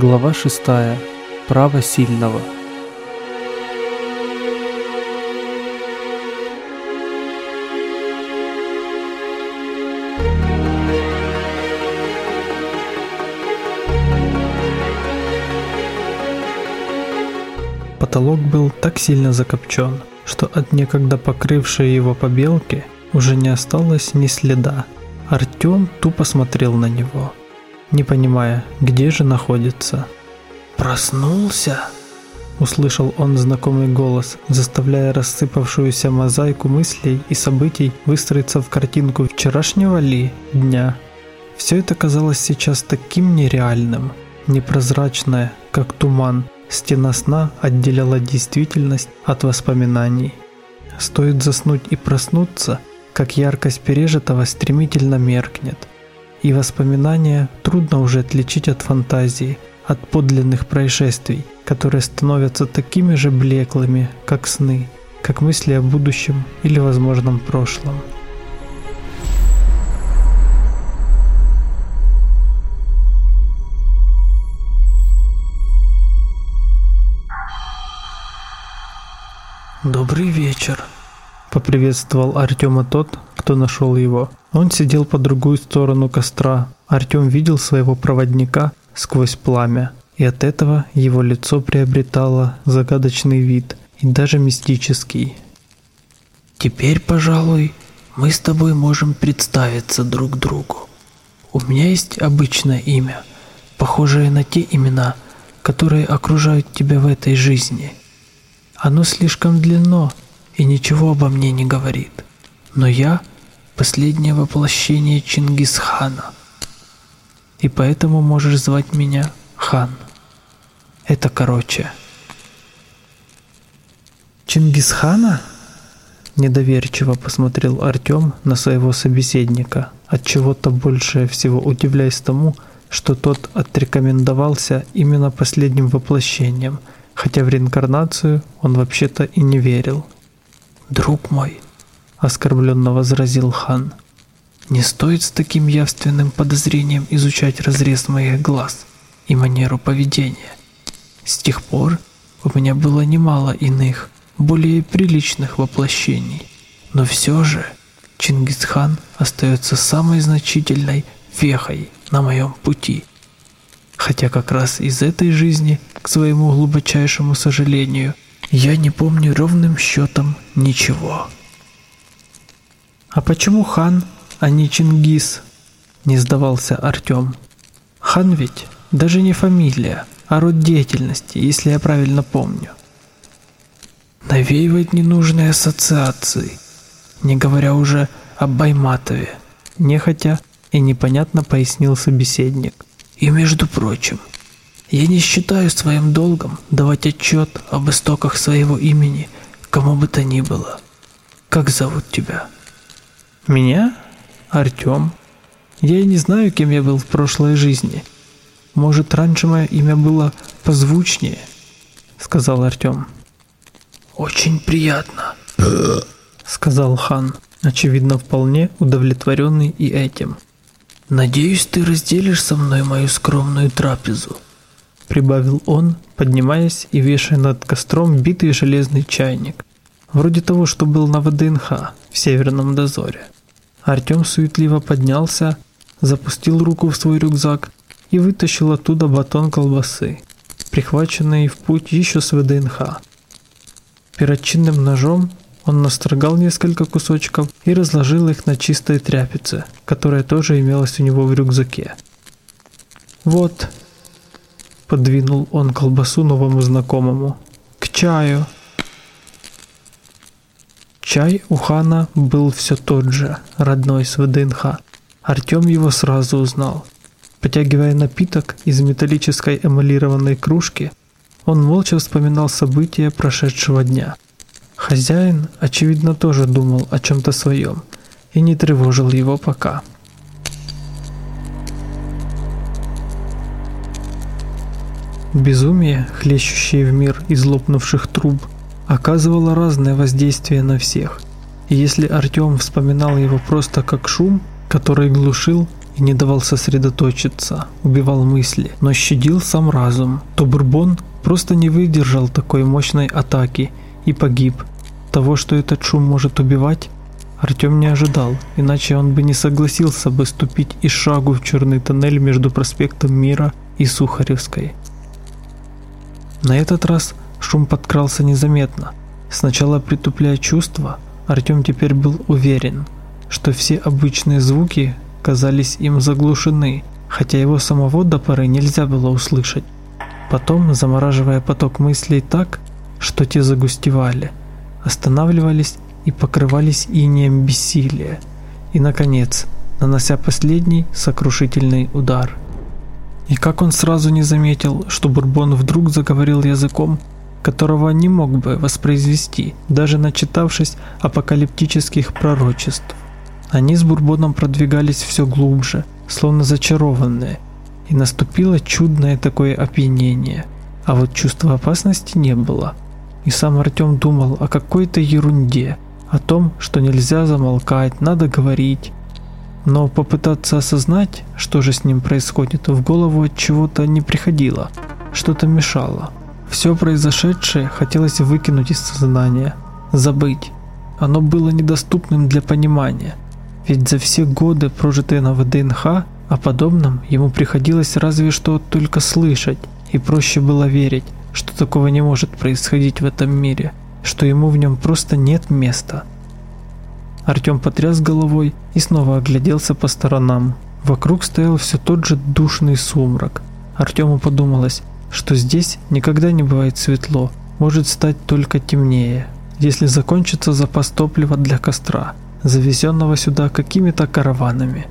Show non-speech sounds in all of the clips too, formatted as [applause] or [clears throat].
Глава 6. Право сильного. Потолок был так сильно закопчен, что от некогда покрывшей его побелки уже не осталось ни следа. Артём тупо смотрел на него – не понимая, где же находится. «Проснулся?» Услышал он знакомый голос, заставляя рассыпавшуюся мозаику мыслей и событий выстроиться в картинку вчерашнего ли дня. Все это казалось сейчас таким нереальным, непрозрачное, как туман. Стена сна отделяла действительность от воспоминаний. Стоит заснуть и проснуться, как яркость пережитого стремительно меркнет – и воспоминания трудно уже отличить от фантазии, от подлинных происшествий, которые становятся такими же блеклыми, как сны, как мысли о будущем или возможном прошлом. «Добрый вечер», — поприветствовал Артема тот, кто нашел его. Он сидел по другую сторону костра. Артем видел своего проводника сквозь пламя, и от этого его лицо приобретало загадочный вид и даже мистический. «Теперь, пожалуй, мы с тобой можем представиться друг другу. У меня есть обычное имя, похожее на те имена, которые окружают тебя в этой жизни. Оно слишком длинно и ничего обо мне не говорит. Но я — последнее воплощение Чингисхана. И поэтому можешь звать меня Хан. Это короче. Чингисхана? Недоверчиво посмотрел Артём на своего собеседника, от чего-то больше всего удивляясь тому, что тот отрекомендовался именно последним воплощением, хотя в реинкарнацию он вообще-то и не верил. «Друг мой», — оскорбленно возразил хан, — «не стоит с таким явственным подозрением изучать разрез моих глаз и манеру поведения. С тех пор у меня было немало иных, более приличных воплощений, но все же Чингисхан остается самой значительной вехой на моем пути. Хотя как раз из этой жизни, к своему глубочайшему сожалению, — я не помню ровным счетом ничего. А почему хан, а не Чингис? Не сдавался Артем. Хан ведь даже не фамилия, а род деятельности, если я правильно помню. Навеивать ненужные ассоциации, не говоря уже об Байматове. Нехотя и непонятно пояснил собеседник. И между прочим, я не считаю своим долгом давать отчет об истоках своего имени кому бы то ни было. Как зовут тебя? Меня? Артём. Я и не знаю, кем я был в прошлой жизни. Может, раньше мое имя было позвучнее, сказал Артём. Очень приятно, [clears throat] сказал хан, очевидно вполне удовлетворенный и этим. Надеюсь, ты разделишь со мной мою скромную трапезу прибавил он, поднимаясь и вешая над костром битый железный чайник, вроде того, что был на ВДНХ в Северном дозоре. Артём суетливо поднялся, запустил руку в свой рюкзак и вытащил оттуда батон колбасы, прихваченный в путь еще с ВДНХ. Перочинным ножом он настрогал несколько кусочков и разложил их на чистой тряпице, которая тоже имелась у него в рюкзаке. «Вот, Подвинул он колбасу новому знакомому. «К чаю!» Чай у хана был все тот же, родной с ВДНХ. Артем его сразу узнал. Потягивая напиток из металлической эмалированной кружки, он молча вспоминал события прошедшего дня. Хозяин, очевидно, тоже думал о чем-то своем и не тревожил его пока. Безумие, хлещущее в мир из лопнувших труб, оказывало разное воздействие на всех. И если Артём вспоминал его просто как шум, который глушил и не давал сосредоточиться, убивал мысли, но щадил сам разум, то Бурбон просто не выдержал такой мощной атаки и погиб. Того, что этот шум может убивать, Артем не ожидал, иначе он бы не согласился бы ступить и шагу в черный тоннель между проспектом Мира и Сухаревской. На этот раз шум подкрался незаметно. Сначала притупляя чувства, Артем теперь был уверен, что все обычные звуки казались им заглушены, хотя его самого до поры нельзя было услышать. Потом, замораживая поток мыслей так, что те загустевали, останавливались и покрывались инеем бессилия. И, наконец, нанося последний сокрушительный удар. И как он сразу не заметил, что Бурбон вдруг заговорил языком, которого не мог бы воспроизвести, даже начитавшись апокалиптических пророчеств. Они с Бурбоном продвигались все глубже, словно зачарованные, и наступило чудное такое опьянение. А вот чувства опасности не было. И сам Артем думал о какой-то ерунде, о том, что нельзя замолкать, надо говорить. Но попытаться осознать, что же с ним происходит, в голову от чего-то не приходило, что-то мешало. Все произошедшее хотелось выкинуть из сознания, забыть. Оно было недоступным для понимания – ведь за все годы, прожитые на ВДНХ, о подобном ему приходилось разве что только слышать, и проще было верить, что такого не может происходить в этом мире, что ему в нем просто нет места. Артем потряс головой и снова огляделся по сторонам. Вокруг стоял все тот же душный сумрак. Артему подумалось, что здесь никогда не бывает светло, может стать только темнее, если закончится запас топлива для костра – завезенного сюда какими-то караванами.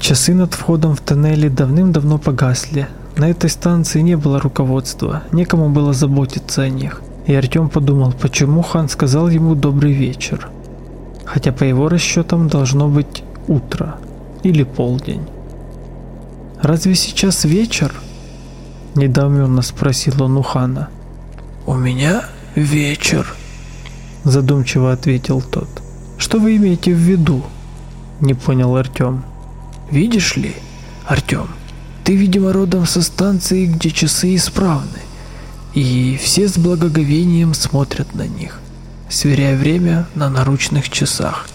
Часы над входом в тоннели давным-давно погасли. На этой станции не было руководства, некому было заботиться о них. И Артем подумал, почему хан сказал ему «добрый вечер». Хотя по его расчетам должно быть утро или полдень. «Разве сейчас вечер?» – недоуменно спросил он у хана. «У меня вечер», – задумчиво ответил тот. Что вы имеете в виду? Не понял Артем. Видишь ли, Артем, ты, видимо, родом со станции, где часы исправны, и все с благоговением смотрят на них, сверяя время на наручных часах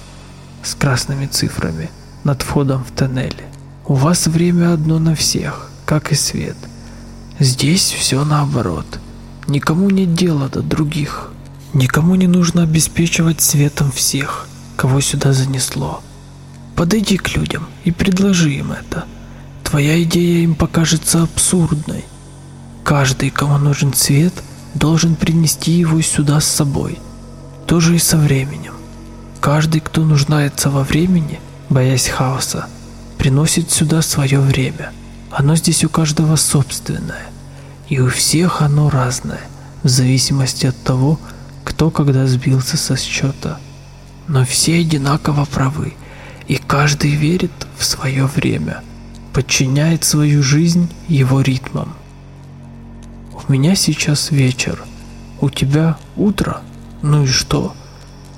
с красными цифрами над входом в тоннели. У вас время одно на всех, как и свет. Здесь все наоборот. Никому нет дела до других. Никому не нужно обеспечивать светом всех кого сюда занесло. Подойди к людям и предложи им это. Твоя идея им покажется абсурдной. Каждый, кому нужен свет, должен принести его сюда с собой. То же и со временем. Каждый, кто нуждается во времени, боясь хаоса, приносит сюда свое время. Оно здесь у каждого собственное. И у всех оно разное, в зависимости от того, кто когда сбился со счета но все одинаково правы, и каждый верит в свое время, подчиняет свою жизнь его ритмам. У меня сейчас вечер, у тебя утро, ну и что?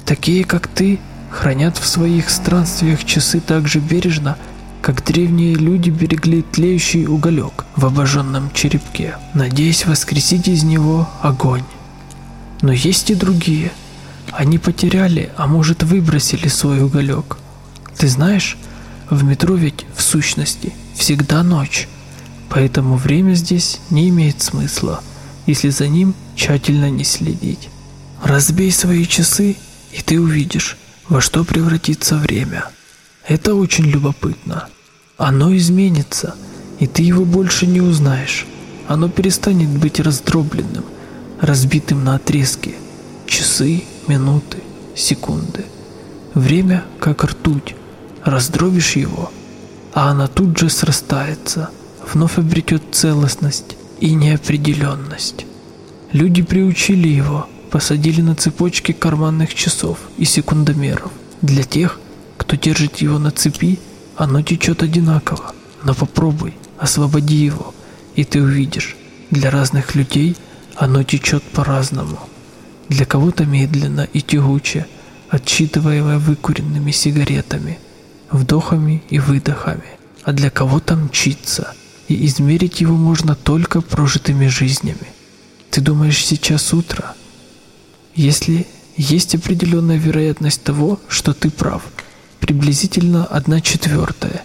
Такие, как ты, хранят в своих странствиях часы так же бережно, как древние люди берегли тлеющий уголек в обожженном черепке, надеясь воскресить из него огонь. Но есть и другие – они потеряли, а может выбросили свой уголек. Ты знаешь, в метро ведь в сущности всегда ночь, поэтому время здесь не имеет смысла, если за ним тщательно не следить. Разбей свои часы, и ты увидишь, во что превратится время. Это очень любопытно. Оно изменится, и ты его больше не узнаешь. Оно перестанет быть раздробленным, разбитым на отрезки. Часы минуты, секунды. Время как ртуть. Раздробишь его, а она тут же срастается, вновь обретет целостность и неопределенность. Люди приучили его, посадили на цепочки карманных часов и секундомеров. Для тех, кто держит его на цепи, оно течет одинаково. Но попробуй, освободи его, и ты увидишь, для разных людей оно течет по-разному для кого-то медленно и тягуче, отсчитываемое выкуренными сигаретами, вдохами и выдохами, а для кого-то мчится, и измерить его можно только прожитыми жизнями. Ты думаешь, сейчас утро? Если есть определенная вероятность того, что ты прав, приблизительно одна четвертая.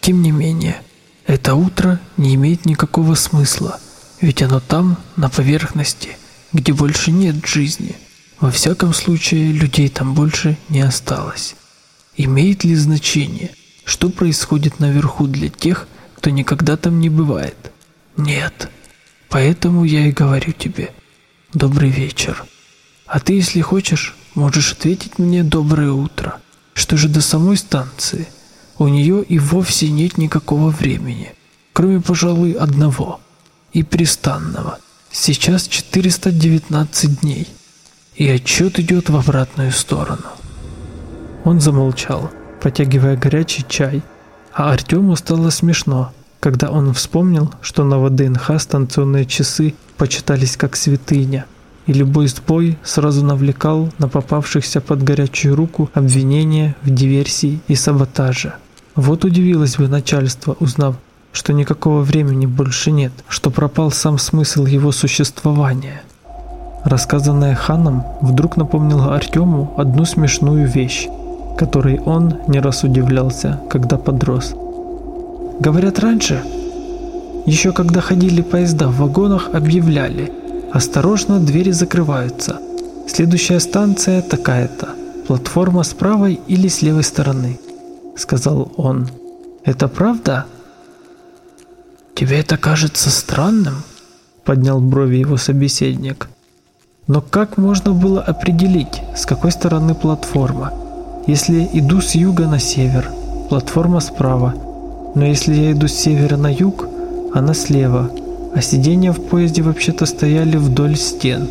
Тем не менее, это утро не имеет никакого смысла, ведь оно там, на поверхности, где больше нет жизни. Во всяком случае, людей там больше не осталось. Имеет ли значение, что происходит наверху для тех, кто никогда там не бывает? Нет. Поэтому я и говорю тебе «Добрый вечер». А ты, если хочешь, можешь ответить мне «Доброе утро». Что же до самой станции? У нее и вовсе нет никакого времени, кроме, пожалуй, одного. И пристанного. Сейчас 419 дней. И отчет идет в обратную сторону. Он замолчал, протягивая горячий чай, а Артему стало смешно, когда он вспомнил, что на ВДНХ станционные часы почитались как святыня – и любой сбой сразу навлекал на попавшихся под горячую руку обвинения в диверсии и саботаже. Вот удивилось бы начальство, узнав, что никакого времени больше нет, что пропал сам смысл его существования. Рассказанное Ханом вдруг напомнило Артему одну смешную вещь, которой он не раз удивлялся, когда подрос. Говорят, раньше, еще когда ходили поезда в вагонах, объявляли – Осторожно, двери закрываются. Следующая станция такая-то. Платформа с правой или с левой стороны, сказал он. Это правда? Тебе это кажется странным? Поднял брови его собеседник. Но как можно было определить, с какой стороны платформа? Если иду с юга на север, платформа справа. Но если я иду с севера на юг, она слева а сиденья в поезде вообще-то стояли вдоль стен.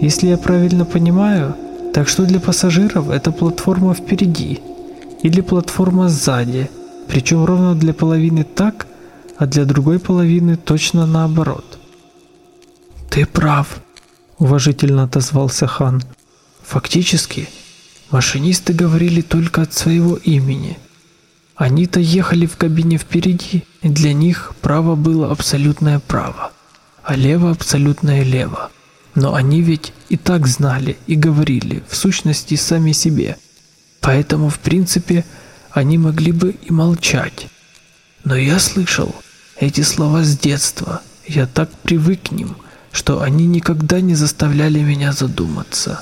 Если я правильно понимаю, так что для пассажиров это платформа впереди или платформа сзади, причем ровно для половины так, а для другой половины точно наоборот. «Ты прав», — уважительно отозвался хан. «Фактически, машинисты говорили только от своего имени — они-то ехали в кабине впереди, и для них право было абсолютное право, а лево абсолютное лево. Но они ведь и так знали и говорили, в сущности, сами себе. Поэтому, в принципе, они могли бы и молчать. Но я слышал эти слова с детства, я так привык к ним, что они никогда не заставляли меня задуматься.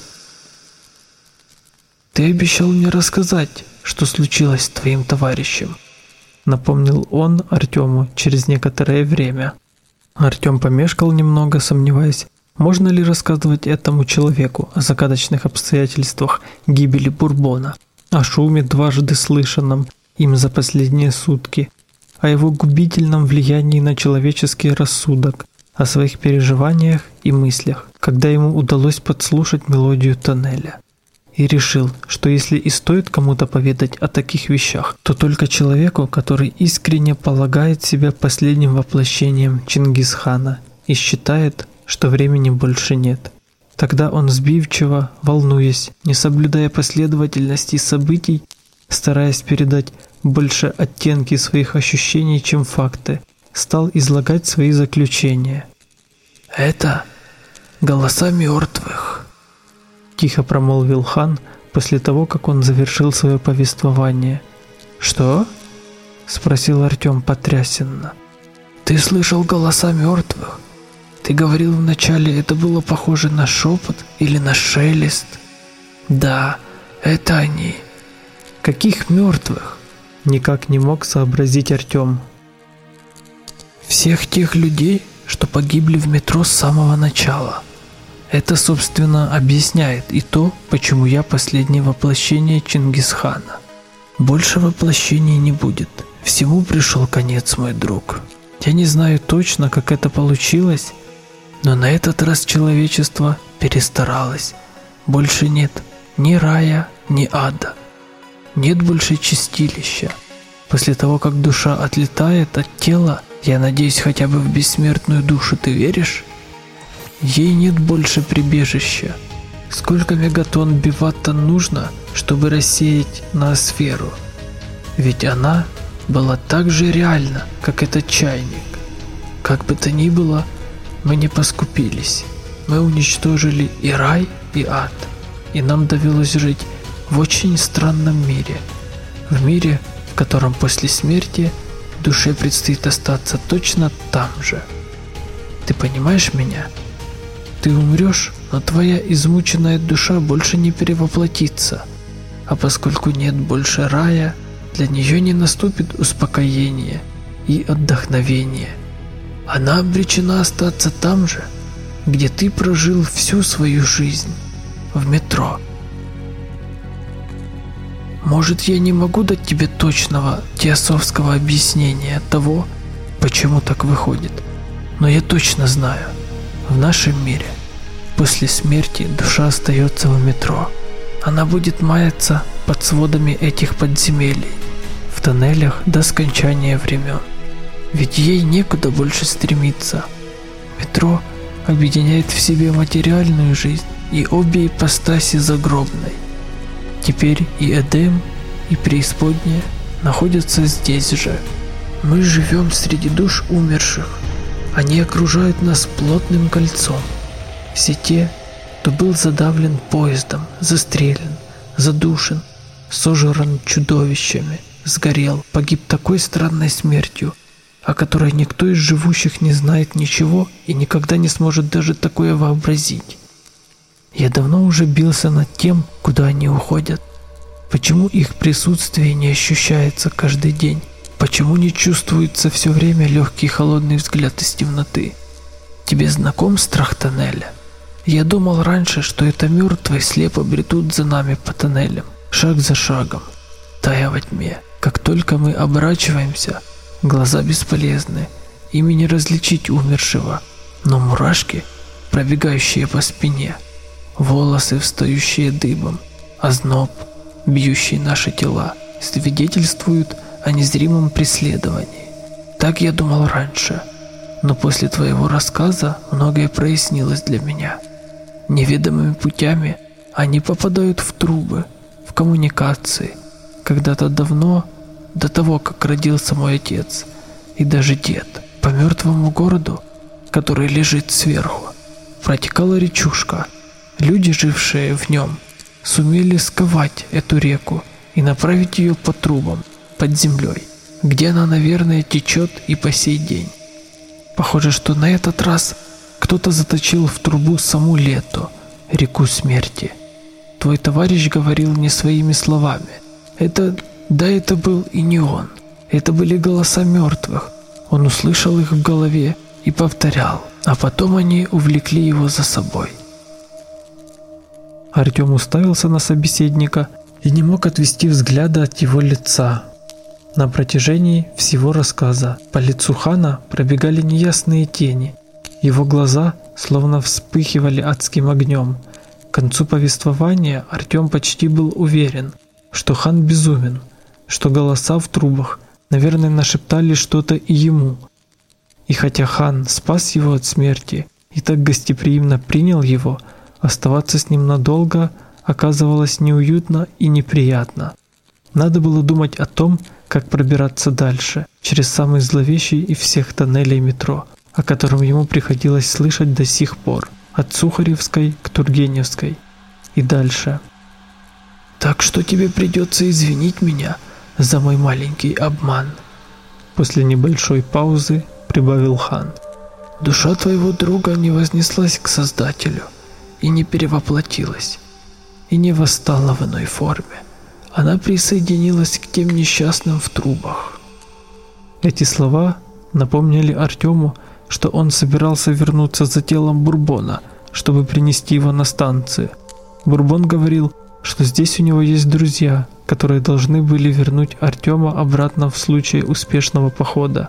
Ты обещал мне рассказать, что случилось с твоим товарищем», — напомнил он Артему через некоторое время. Артем помешкал немного, сомневаясь, можно ли рассказывать этому человеку о загадочных обстоятельствах гибели Бурбона, о шуме дважды слышанном им за последние сутки, о его губительном влиянии на человеческий рассудок, о своих переживаниях и мыслях, когда ему удалось подслушать мелодию тоннеля и решил, что если и стоит кому-то поведать о таких вещах, то только человеку, который искренне полагает себя последним воплощением Чингисхана и считает, что времени больше нет. Тогда он сбивчиво, волнуясь, не соблюдая последовательности событий, стараясь передать больше оттенки своих ощущений, чем факты, стал излагать свои заключения. «Это голоса мертвых», тихо промолвил хан после того, как он завершил свое повествование. «Что?» – спросил Артем потрясенно. «Ты слышал голоса мертвых? Ты говорил вначале, это было похоже на шепот или на шелест?» «Да, это они». «Каких мертвых?» – никак не мог сообразить Артем. «Всех тех людей, что погибли в метро с самого начала», это, собственно, объясняет и то, почему я последнее воплощение Чингисхана. Больше воплощений не будет. Всему пришел конец, мой друг. Я не знаю точно, как это получилось, но на этот раз человечество перестаралось. Больше нет ни рая, ни ада. Нет больше чистилища. После того, как душа отлетает от тела, я надеюсь, хотя бы в бессмертную душу ты веришь? Ей нет больше прибежища. Сколько мегатонн биватта нужно, чтобы рассеять ноосферу? Ведь она было так же реально, как этот чайник. Как бы то ни было, мы не поскупились. Мы уничтожили и рай, и ад. И нам довелось жить в очень странном мире. В мире, в котором после смерти душе предстоит остаться точно там же. Ты понимаешь меня? Ты умрешь, но твоя измученная душа больше не перевоплотится. А поскольку нет больше рая, для нее не наступит успокоение и отдохновение. Она обречена остаться там же, где ты прожил всю свою жизнь, в метро. Может, я не могу дать тебе точного теософского объяснения того, почему так выходит, но я точно знаю, в нашем мире после смерти душа остается в метро. Она будет маяться под сводами этих подземелий, в тоннелях до скончания времен. Ведь ей некуда больше стремиться. Метро объединяет в себе материальную жизнь и обе ипостаси загробной. Теперь и Эдем, и преисподняя находятся здесь же. Мы живем среди душ умерших. Они окружают нас плотным кольцом. Все те, кто был задавлен поездом, застрелен, задушен, сожран чудовищами, сгорел, погиб такой странной смертью, о которой никто из живущих не знает ничего и никогда не сможет даже такое вообразить. Я давно уже бился над тем, куда они уходят. Почему их присутствие не ощущается каждый день? Почему не чувствуется все время легкий холодный взгляд из темноты? Тебе знаком страх тоннеля? Я думал раньше, что это мертвые слепо бредут за нами по тоннелям, шаг за шагом, тая во тьме. Как только мы оборачиваемся, глаза бесполезны, ими не различить умершего, но мурашки, пробегающие по спине – волосы, встающие дыбом, озноб, бьющий наши тела, свидетельствуют о незримом преследовании. Так я думал раньше, но после твоего рассказа многое прояснилось для меня. Неведомыми путями они попадают в трубы, в коммуникации. Когда-то давно, до того, как родился мой отец и даже дед, по мертвому городу, который лежит сверху, протекала речушка – Люди, жившие в нем, сумели сковать эту реку и направить ее по трубам, под землей, где она, наверное, течет и по сей день. Похоже, что на этот раз кто-то заточил в трубу саму лету, реку смерти. Твой товарищ говорил не своими словами. Это, да это был и не он. Это были голоса мертвых. Он услышал их в голове и повторял, а потом они увлекли его за собой. Артем уставился на собеседника и не мог отвести взгляда от его лица. На протяжении всего рассказа по лицу хана пробегали неясные тени. Его глаза словно вспыхивали адским огнем. К концу повествования Артем почти был уверен, что хан безумен, что голоса в трубах, наверное, нашептали что-то и ему. И хотя хан спас его от смерти и так гостеприимно принял его – Оставаться с ним надолго оказывалось неуютно и неприятно. Надо было думать о том, как пробираться дальше, через самый зловещий из всех тоннелей метро, о котором ему приходилось слышать до сих пор, от Сухаревской к Тургеневской и дальше. «Так что тебе придется извинить меня за мой маленький обман», после небольшой паузы прибавил хан. «Душа твоего друга не вознеслась к Создателю» и не перевоплотилась, и не восстала в иной форме. Она присоединилась к тем несчастным в трубах. Эти слова напомнили Артему, что он собирался вернуться за телом Бурбона, чтобы принести его на станцию. Бурбон говорил, что здесь у него есть друзья, которые должны были вернуть Артема обратно в случае успешного похода.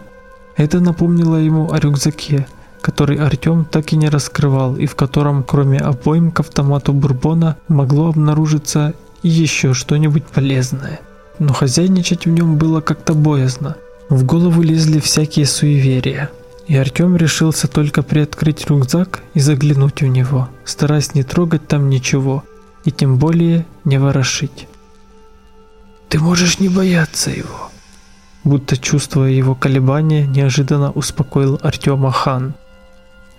Это напомнило ему о рюкзаке, который Артем так и не раскрывал и в котором, кроме обоим к автомату Бурбона, могло обнаружиться еще что-нибудь полезное. Но хозяйничать в нем было как-то боязно. В голову лезли всякие суеверия. И Артем решился только приоткрыть рюкзак и заглянуть в него, стараясь не трогать там ничего, и тем более не ворошить. «Ты можешь не бояться его», будто чувствуя его колебания, неожиданно успокоил Артема хан.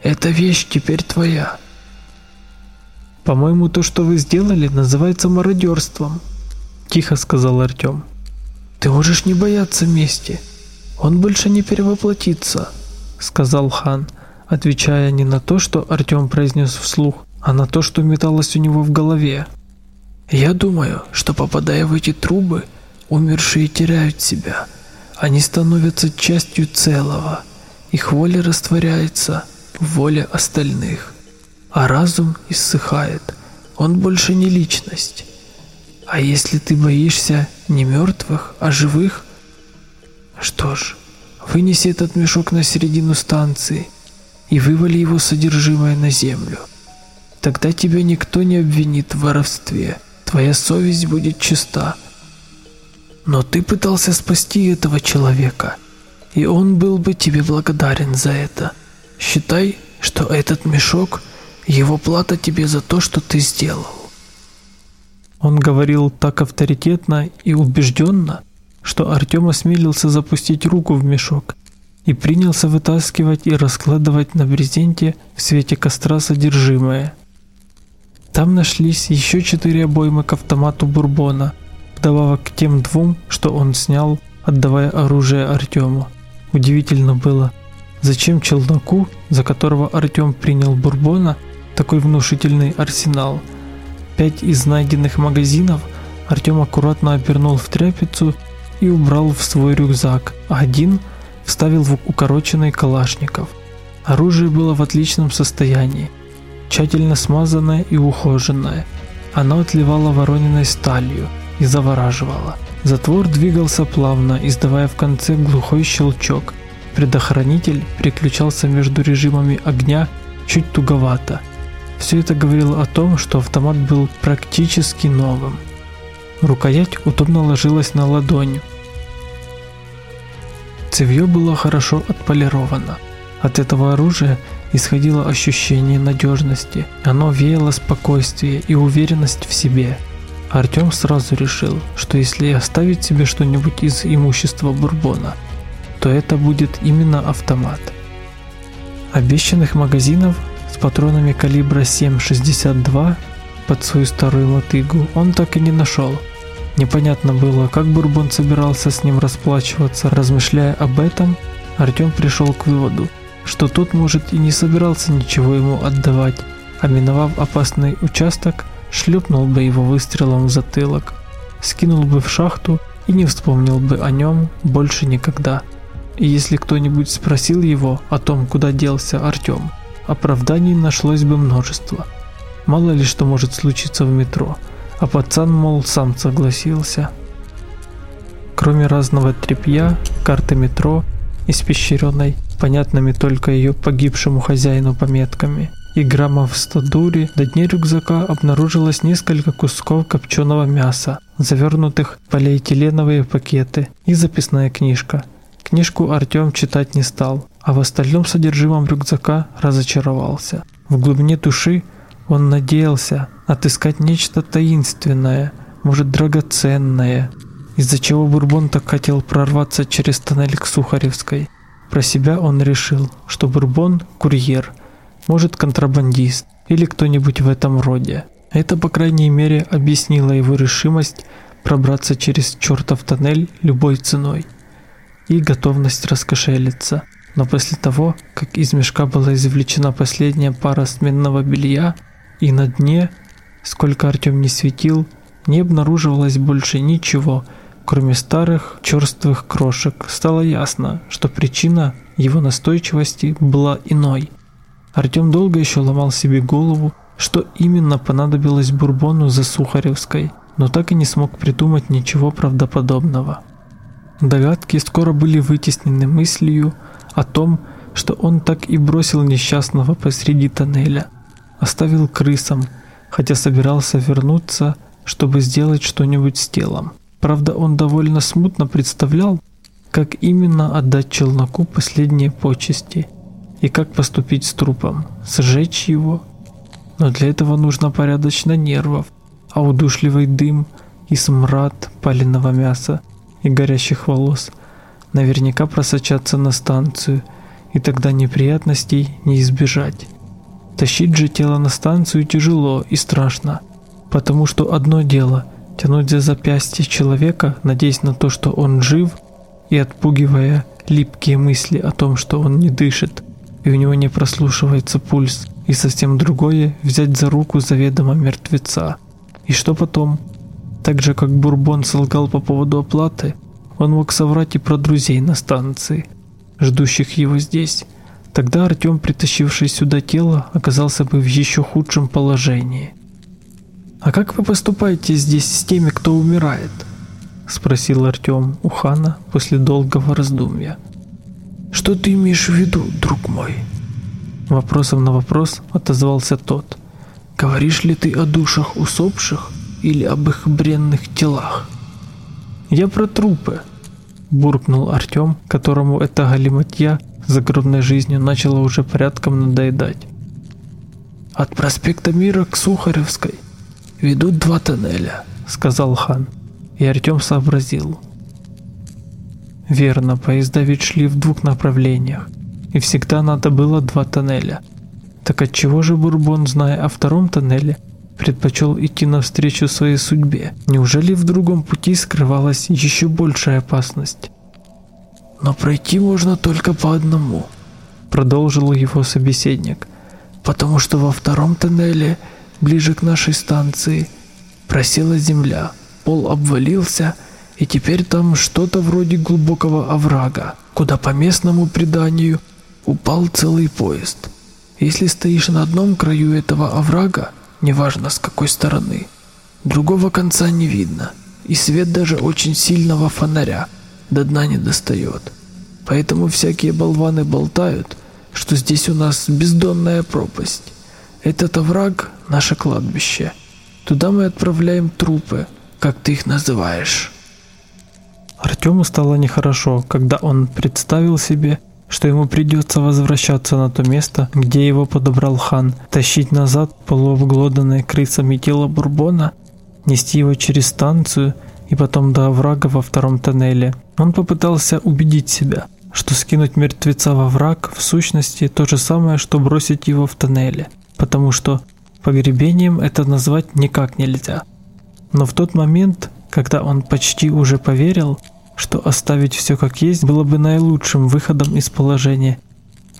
«Эта вещь теперь твоя». «По-моему, то, что вы сделали, называется мародерством», – тихо сказал Артем. «Ты можешь не бояться мести. Он больше не перевоплотится», – сказал хан, отвечая не на то, что Артем произнес вслух, а на то, что металось у него в голове. «Я думаю, что попадая в эти трубы, умершие теряют себя. Они становятся частью целого. Их воля растворяется в воле остальных. А разум иссыхает. Он больше не личность. А если ты боишься не мертвых, а живых? Что ж, вынеси этот мешок на середину станции и вывали его содержимое на землю. Тогда тебя никто не обвинит в воровстве. Твоя совесть будет чиста. Но ты пытался спасти этого человека, и он был бы тебе благодарен за это. Считай, что этот мешок – его плата тебе за то, что ты сделал. Он говорил так авторитетно и убежденно, что Артем осмелился запустить руку в мешок и принялся вытаскивать и раскладывать на брезенте в свете костра содержимое. Там нашлись еще четыре обоймы к автомату Бурбона, вдобавок к тем двум, что он снял, отдавая оружие Артему. Удивительно было, зачем челноку, за которого Артем принял Бурбона, такой внушительный арсенал. Пять из найденных магазинов Артем аккуратно обернул в тряпицу и убрал в свой рюкзак, а один вставил в укороченный калашников. Оружие было в отличном состоянии, тщательно смазанное и ухоженное. Оно отливало вороненой сталью и завораживало. Затвор двигался плавно, издавая в конце глухой щелчок. Предохранитель переключался между режимами огня чуть туговато. Все это говорило о том, что автомат был практически новым. Рукоять удобно ложилась на ладонь. Цевье было хорошо отполировано. От этого оружия исходило ощущение надежности. Оно веяло спокойствие и уверенность в себе. Артем сразу решил, что если оставить себе что-нибудь из имущества Бурбона, то это будет именно автомат. Обещанных магазинов с патронами калибра 7,62 под свою старую мотыгу он так и не нашел. Непонятно было, как Бурбон собирался с ним расплачиваться. Размышляя об этом, Артем пришел к выводу, что тот, может, и не собирался ничего ему отдавать, а миновав опасный участок, шлепнул бы его выстрелом в затылок, скинул бы в шахту и не вспомнил бы о нем больше никогда. И если кто-нибудь спросил его о том, куда делся Артем, оправданий нашлось бы множество. Мало ли что может случиться в метро, а пацан, мол, сам согласился. Кроме разного тряпья, карты метро, испещренной понятными только ее погибшему хозяину пометками. И граммов 100 дури до дне рюкзака обнаружилось несколько кусков копченого мяса, завернутых в полиэтиленовые пакеты и записная книжка. Книжку Артем читать не стал, а в остальном содержимом рюкзака разочаровался. В глубине души он надеялся отыскать нечто таинственное, может драгоценное, из-за чего Бурбон так хотел прорваться через тоннель к Сухаревской. Про себя он решил, что Бурбон – курьер, может контрабандист или кто-нибудь в этом роде. Это, по крайней мере, объяснило его решимость пробраться через чертов тоннель любой ценой и готовность раскошелиться. Но после того, как из мешка была извлечена последняя пара сменного белья, и на дне, сколько Артем не светил, не обнаруживалось больше ничего – Кроме старых черствых крошек, стало ясно, что причина его настойчивости была иной. Артем долго еще ломал себе голову, что именно понадобилось Бурбону за Сухаревской, но так и не смог придумать ничего правдоподобного. Догадки скоро были вытеснены мыслью о том, что он так и бросил несчастного посреди тоннеля, оставил крысам, хотя собирался вернуться, чтобы сделать что-нибудь с телом. Правда, он довольно смутно представлял, как именно отдать челноку последние почести и как поступить с трупом, сжечь его. Но для этого нужно порядочно нервов, а удушливый дым и смрад паленого мяса и горящих волос наверняка просочатся на станцию, и тогда неприятностей не избежать. Тащить же тело на станцию тяжело и страшно, потому что одно дело – тянуть за запястье человека, надеясь на то, что он жив, и отпугивая липкие мысли о том, что он не дышит, и у него не прослушивается пульс, и совсем другое – взять за руку заведомо мертвеца. И что потом? Так же, как Бурбон солгал по поводу оплаты, он мог соврать и про друзей на станции, ждущих его здесь. Тогда Артем, притащивший сюда тело, оказался бы в еще худшем положении. «А как вы поступаете здесь с теми, кто умирает?» – спросил Артем у хана после долгого раздумья. «Что ты имеешь в виду, друг мой?» Вопросом на вопрос отозвался тот. «Говоришь ли ты о душах усопших или об их бренных телах?» «Я про трупы», – буркнул Артем, которому эта галиматья загробной жизнью начала уже порядком надоедать. «От проспекта Мира к Сухаревской ведут два тоннеля», – сказал хан. И Артем сообразил. Верно, поезда ведь шли в двух направлениях и всегда надо было два тоннеля. Так отчего же Бурбон, зная о втором тоннеле, предпочел идти навстречу своей судьбе? Неужели в другом пути скрывалась еще большая опасность? «Но пройти можно только по одному», — продолжил его собеседник, «потому что во втором тоннеле, ближе к нашей станции, просела земля, пол обвалился, и теперь там что-то вроде глубокого оврага, куда по местному преданию упал целый поезд. Если стоишь на одном краю этого оврага, неважно с какой стороны, другого конца не видно, и свет даже очень сильного фонаря до дна не достает. Поэтому всякие болваны болтают, что здесь у нас бездонная пропасть. Этот овраг – наше кладбище. Туда мы отправляем трупы, как ты их называешь. Артему стало нехорошо, когда он представил себе, что ему придется возвращаться на то место, где его подобрал хан, тащить назад полуобглоданное крысами тело Бурбона, нести его через станцию и потом до оврага во втором тоннеле. Он попытался убедить себя, что скинуть мертвеца во враг в сущности то же самое, что бросить его в тоннеле, потому что погребением это назвать никак нельзя. Но в тот момент, когда он почти уже поверил, что оставить все как есть было бы наилучшим выходом из положения.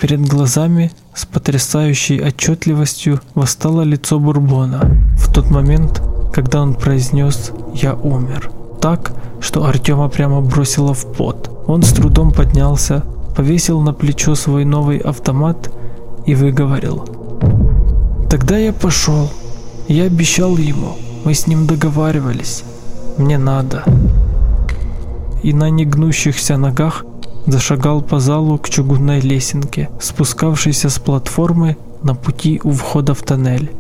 Перед глазами с потрясающей отчетливостью восстало лицо Бурбона в тот момент, когда он произнес «Я умер». Так, что Артема прямо бросило в пот. Он с трудом поднялся, повесил на плечо свой новый автомат и выговорил. «Тогда я пошел. Я обещал ему. Мы с ним договаривались. Мне надо» и на негнущихся ногах зашагал по залу к чугунной лесенке, спускавшейся с платформы на пути у входа в тоннель.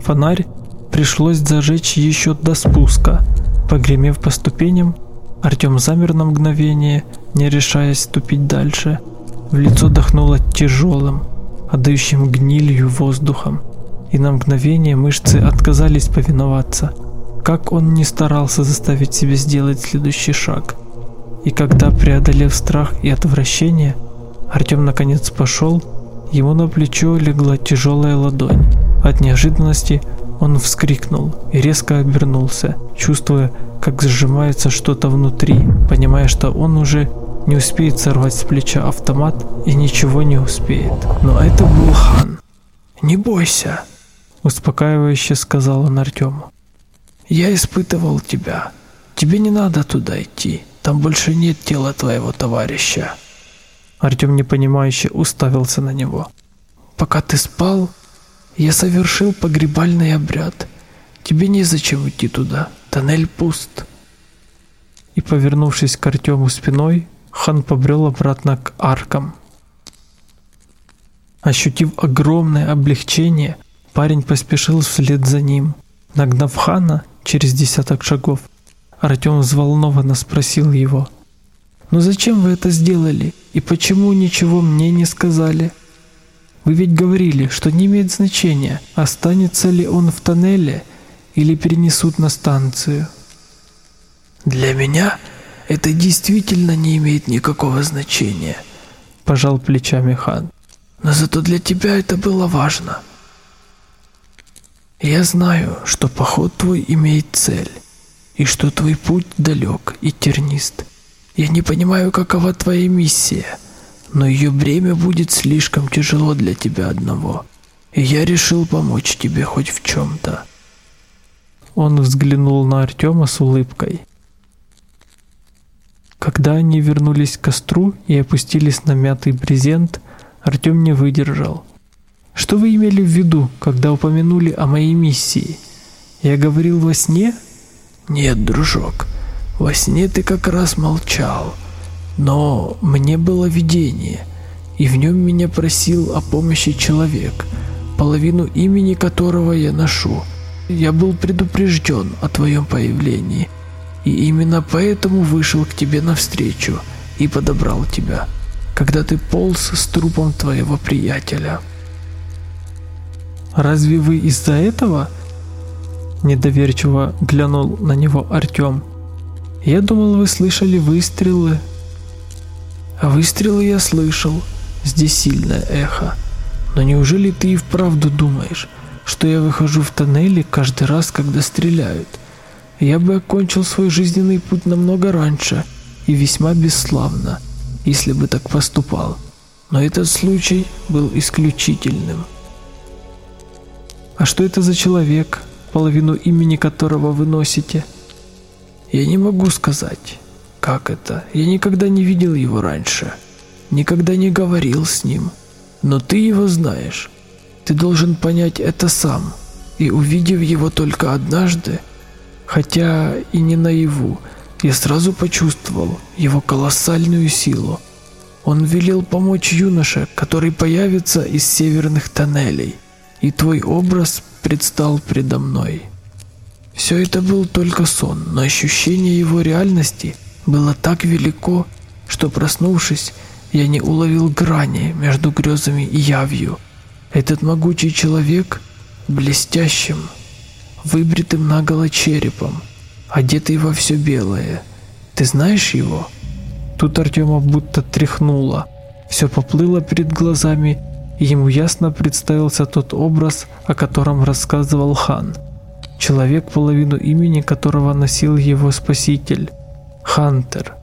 Фонарь пришлось зажечь еще до спуска. Погремев по ступеням, Артем замер на мгновение, не решаясь ступить дальше. В лицо дохнуло тяжелым, отдающим гнилью воздухом, и на мгновение мышцы отказались повиноваться – как он не старался заставить себя сделать следующий шаг. И когда, преодолев страх и отвращение, Артем наконец пошел, ему на плечо легла тяжелая ладонь. От неожиданности он вскрикнул и резко обернулся, чувствуя, как сжимается что-то внутри, понимая, что он уже не успеет сорвать с плеча автомат и ничего не успеет. Но это был хан. «Не бойся», – успокаивающе сказал он Артему. Я испытывал тебя. Тебе не надо туда идти. Там больше нет тела твоего товарища. Артем непонимающе уставился на него. Пока ты спал, я совершил погребальный обряд. Тебе незачем идти туда. Тоннель пуст. И повернувшись к Артему спиной, хан побрел обратно к аркам. Ощутив огромное облегчение, парень поспешил вслед за ним. Нагнав хана, через десяток шагов. Артем взволнованно спросил его. «Ну зачем вы это сделали? И почему ничего мне не сказали? Вы ведь говорили, что не имеет значения, останется ли он в тоннеле или перенесут на станцию». Для меня это действительно не имеет никакого значения, пожал плечами хан. Но зато для тебя это было важно. Я знаю, что поход твой имеет цель, и что твой путь далек и тернист. Я не понимаю, какова твоя миссия, но ее бремя будет слишком тяжело для тебя одного, и я решил помочь тебе хоть в чем-то. Он взглянул на Артема с улыбкой. Когда они вернулись к костру и опустились на мятый брезент, Артем не выдержал. «Что вы имели в виду, когда упомянули о моей миссии? Я говорил во сне?» «Нет, дружок, во сне ты как раз молчал, но мне было видение, и в нем меня просил о помощи человек, половину имени которого я ношу. Я был предупрежден о твоем появлении, и именно поэтому вышел к тебе навстречу и подобрал тебя, когда ты полз с трупом твоего приятеля. «Разве вы из-за этого?» Недоверчиво глянул на него Артем. «Я думал, вы слышали выстрелы». «А выстрелы я слышал. Здесь сильное эхо. Но неужели ты и вправду думаешь, что я выхожу в тоннели каждый раз, когда стреляют?» я бы окончил свой жизненный путь намного раньше и весьма бесславно, если бы так поступал. Но этот случай был исключительным. А что это за человек, половину имени которого вы носите? Я не могу сказать. Как это? Я никогда не видел его раньше. Никогда не говорил с ним. Но ты его знаешь. Ты должен понять это сам. И увидев его только однажды, хотя и не наяву, я сразу почувствовал его колоссальную силу. Он велел помочь юноше, который появится из северных тоннелей, и твой образ предстал предо мной. Все это был только сон, но ощущение его реальности было так велико, что проснувшись, я не уловил грани между грезами и явью. Этот могучий человек блестящим, выбритым наголо черепом, одетый во все белое. Ты знаешь его?» Тут Артема будто тряхнуло. Все поплыло перед глазами, ему ясно представился тот образ, о котором рассказывал хан. Человек, половину имени которого носил его спаситель. Хантер.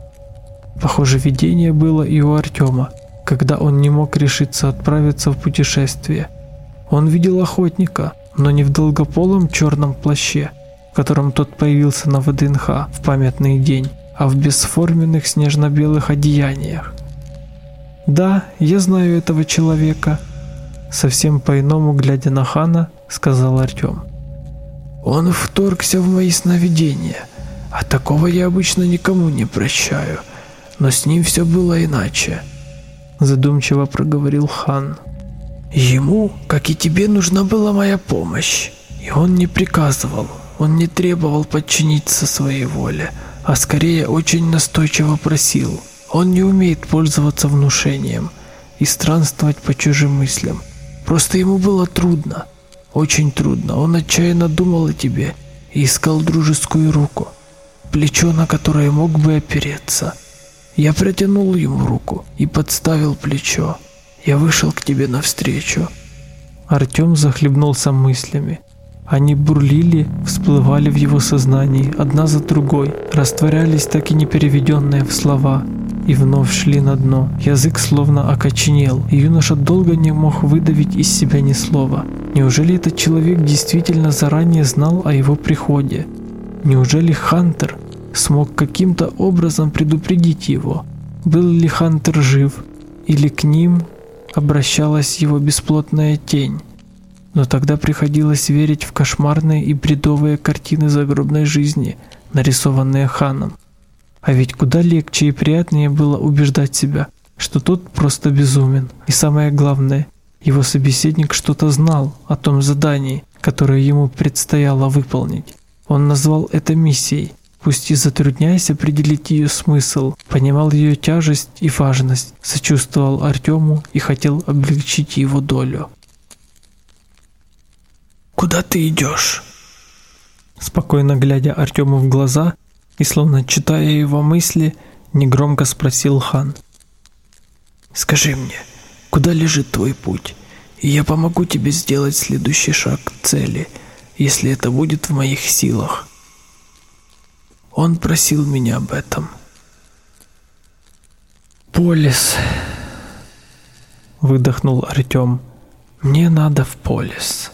Похоже, видение было и у Артема, когда он не мог решиться отправиться в путешествие. Он видел охотника, но не в долгополом черном плаще, в котором тот появился на ВДНХ в памятный день, а в бесформенных снежно-белых одеяниях. «Да, я знаю этого человека», — совсем по-иному, глядя на Хана, сказал Артем. «Он вторгся в мои сновидения, а такого я обычно никому не прощаю, но с ним все было иначе», — задумчиво проговорил Хан. Ему, как и тебе, нужна была моя помощь. И он не приказывал, он не требовал подчиниться своей воле, а скорее очень настойчиво просил. Он не умеет пользоваться внушением и странствовать по чужим мыслям. Просто ему было трудно, очень трудно. Он отчаянно думал о тебе и искал дружескую руку, плечо, на которое мог бы опереться. Я протянул ему руку и подставил плечо. Я вышел к тебе навстречу. Артем захлебнулся мыслями. Они бурлили, всплывали в его сознании, одна за другой, растворялись так и не переведенные в слова, и вновь шли на дно. Язык словно окоченел, и юноша долго не мог выдавить из себя ни слова. Неужели этот человек действительно заранее знал о его приходе? Неужели Хантер смог каким-то образом предупредить его? Был ли Хантер жив? Или к ним обращалась его бесплотная тень. Но тогда приходилось верить в кошмарные и бредовые картины загробной жизни, нарисованные ханом. А ведь куда легче и приятнее было убеждать себя, что тот просто безумен. И самое главное, его собеседник что-то знал о том задании, которое ему предстояло выполнить. Он назвал это миссией, пусть и затрудняясь определить ее смысл, понимал ее тяжесть и важность, сочувствовал Артему и хотел облегчить его долю. «Куда ты идешь?» Спокойно глядя Артему в глаза, и словно читая его мысли, негромко спросил хан. «Скажи мне, куда лежит твой путь, и я помогу тебе сделать следующий шаг к цели, если это будет в моих силах». Он просил меня об этом. «Полис», — выдохнул Артем. «Мне надо в Полис».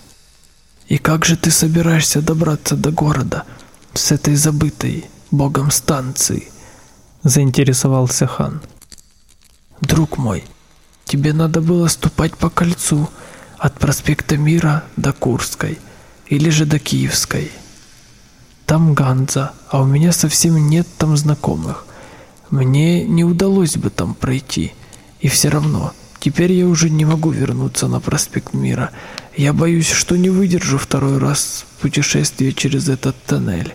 «И как же ты собираешься добраться до города с этой забытой богом станции?» — заинтересовался хан. «Друг мой, тебе надо было ступать по кольцу от проспекта Мира до Курской или же до Киевской». Там Ганза, а у меня совсем нет там знакомых. Мне не удалось бы там пройти. И все равно, теперь я уже не могу вернуться на проспект Мира. Я боюсь, что не выдержу второй раз путешествие через этот тоннель.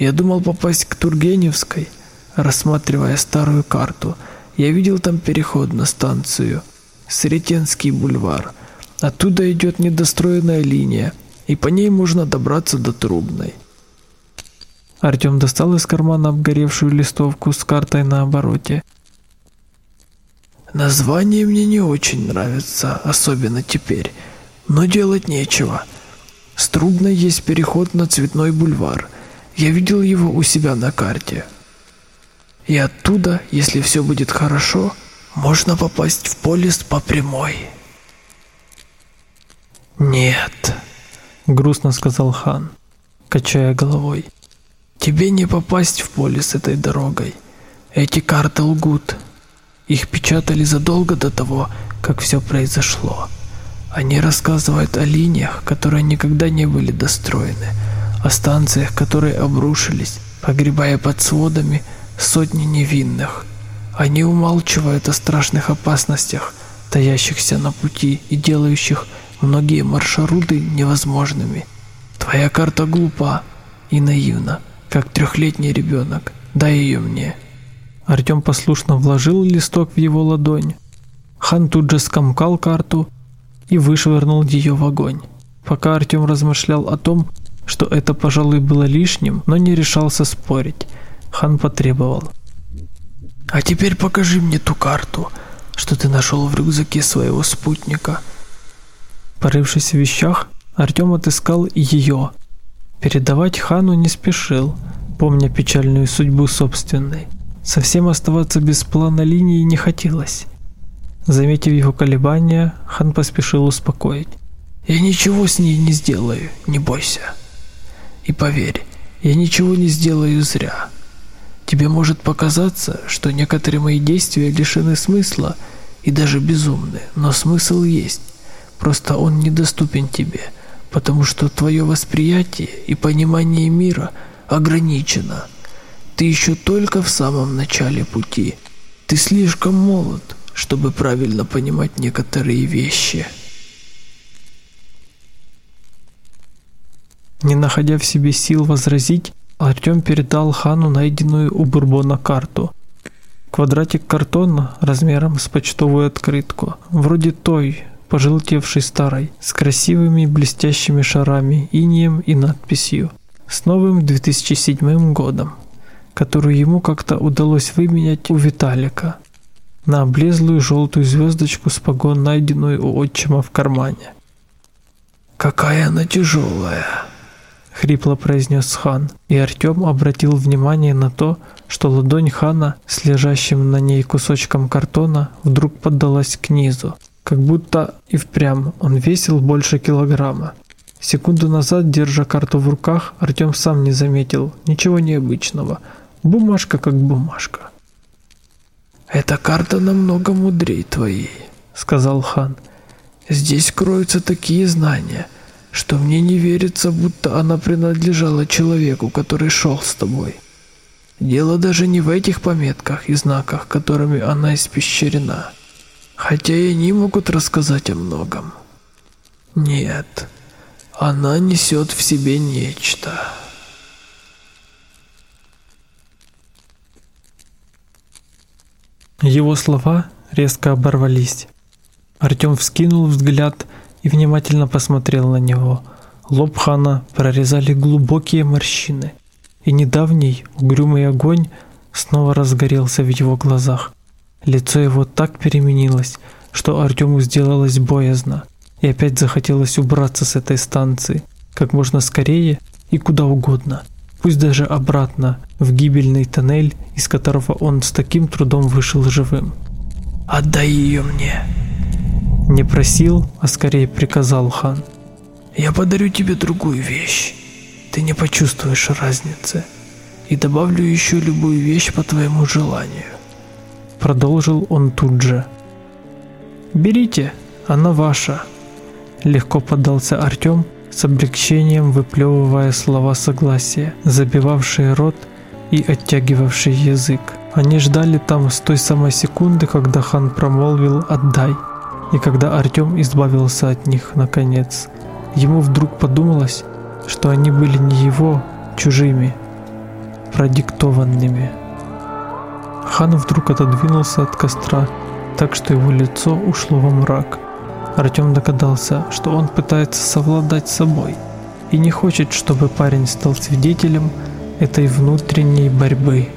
Я думал попасть к Тургеневской, рассматривая старую карту. Я видел там переход на станцию. Сретенский бульвар. Оттуда идет недостроенная линия, и по ней можно добраться до Трубной. Артем достал из кармана обгоревшую листовку с картой на обороте. Название мне не очень нравится, особенно теперь, но делать нечего. С Трубной есть переход на Цветной бульвар. Я видел его у себя на карте. И оттуда, если все будет хорошо, можно попасть в полис по прямой. «Нет», — грустно сказал хан, качая головой. Тебе не попасть в поле с этой дорогой. Эти карты лгут. Их печатали задолго до того, как все произошло. Они рассказывают о линиях, которые никогда не были достроены, о станциях, которые обрушились, погребая под сводами сотни невинных. Они умалчивают о страшных опасностях, таящихся на пути и делающих многие маршруты невозможными. Твоя карта глупа и наивна как трехлетний ребенок. Дай ее мне». Артем послушно вложил листок в его ладонь. Хан тут же скомкал карту и вышвырнул ее в огонь. Пока Артем размышлял о том, что это, пожалуй, было лишним, но не решался спорить, хан потребовал. «А теперь покажи мне ту карту, что ты нашел в рюкзаке своего спутника». Порывшись в вещах, Артем отыскал ее Передавать хану не спешил, помня печальную судьбу собственной. Совсем оставаться без плана линии не хотелось. Заметив его колебания, хан поспешил успокоить. «Я ничего с ней не сделаю, не бойся. И поверь, я ничего не сделаю зря. Тебе может показаться, что некоторые мои действия лишены смысла и даже безумны, но смысл есть, просто он недоступен тебе» потому что твое восприятие и понимание мира ограничено. Ты еще только в самом начале пути. Ты слишком молод, чтобы правильно понимать некоторые вещи. Не находя в себе сил возразить, Артем передал хану найденную у Бурбона карту. Квадратик картона размером с почтовую открытку, вроде той, пожелтевший старой, с красивыми блестящими шарами, инием и надписью «С новым 2007 годом», которую ему как-то удалось выменять у Виталика на облезлую желтую звездочку с погон, найденную у отчима в кармане. «Какая она тяжелая!» — хрипло произнес хан, и Артем обратил внимание на то, что ладонь хана с лежащим на ней кусочком картона вдруг поддалась к низу, как будто и впрямь он весил больше килограмма. Секунду назад, держа карту в руках, Артем сам не заметил ничего необычного. Бумажка как бумажка. «Эта карта намного мудрее твоей», — сказал хан. «Здесь кроются такие знания, что мне не верится, будто она принадлежала человеку, который шел с тобой. Дело даже не в этих пометках и знаках, которыми она испещрена хотя и они могут рассказать о многом. Нет, она несет в себе нечто. Его слова резко оборвались. Артем вскинул взгляд и внимательно посмотрел на него. Лоб хана прорезали глубокие морщины. и недавний угрюмый огонь снова разгорелся в его глазах. Лицо его так переменилось, что Артему сделалось боязно, и опять захотелось убраться с этой станции как можно скорее и куда угодно, пусть даже обратно, в гибельный тоннель, из которого он с таким трудом вышел живым. «Отдай ее мне!» Не просил, а скорее приказал хан. «Я подарю тебе другую вещь. Ты не почувствуешь разницы. И добавлю еще любую вещь по твоему желанию». Продолжил он тут же. «Берите, она ваша». Легко поддался Артем, с облегчением выплевывая слова согласия, забивавшие рот и оттягивавший язык. Они ждали там с той самой секунды, когда хан промолвил «отдай», и когда Артем избавился от них наконец. Ему вдруг подумалось, что они были не его, чужими, продиктованными. Хан вдруг отодвинулся от костра, так что его лицо ушло во мрак. Артем догадался, что он пытается совладать с собой и не хочет, чтобы парень стал свидетелем этой внутренней борьбы.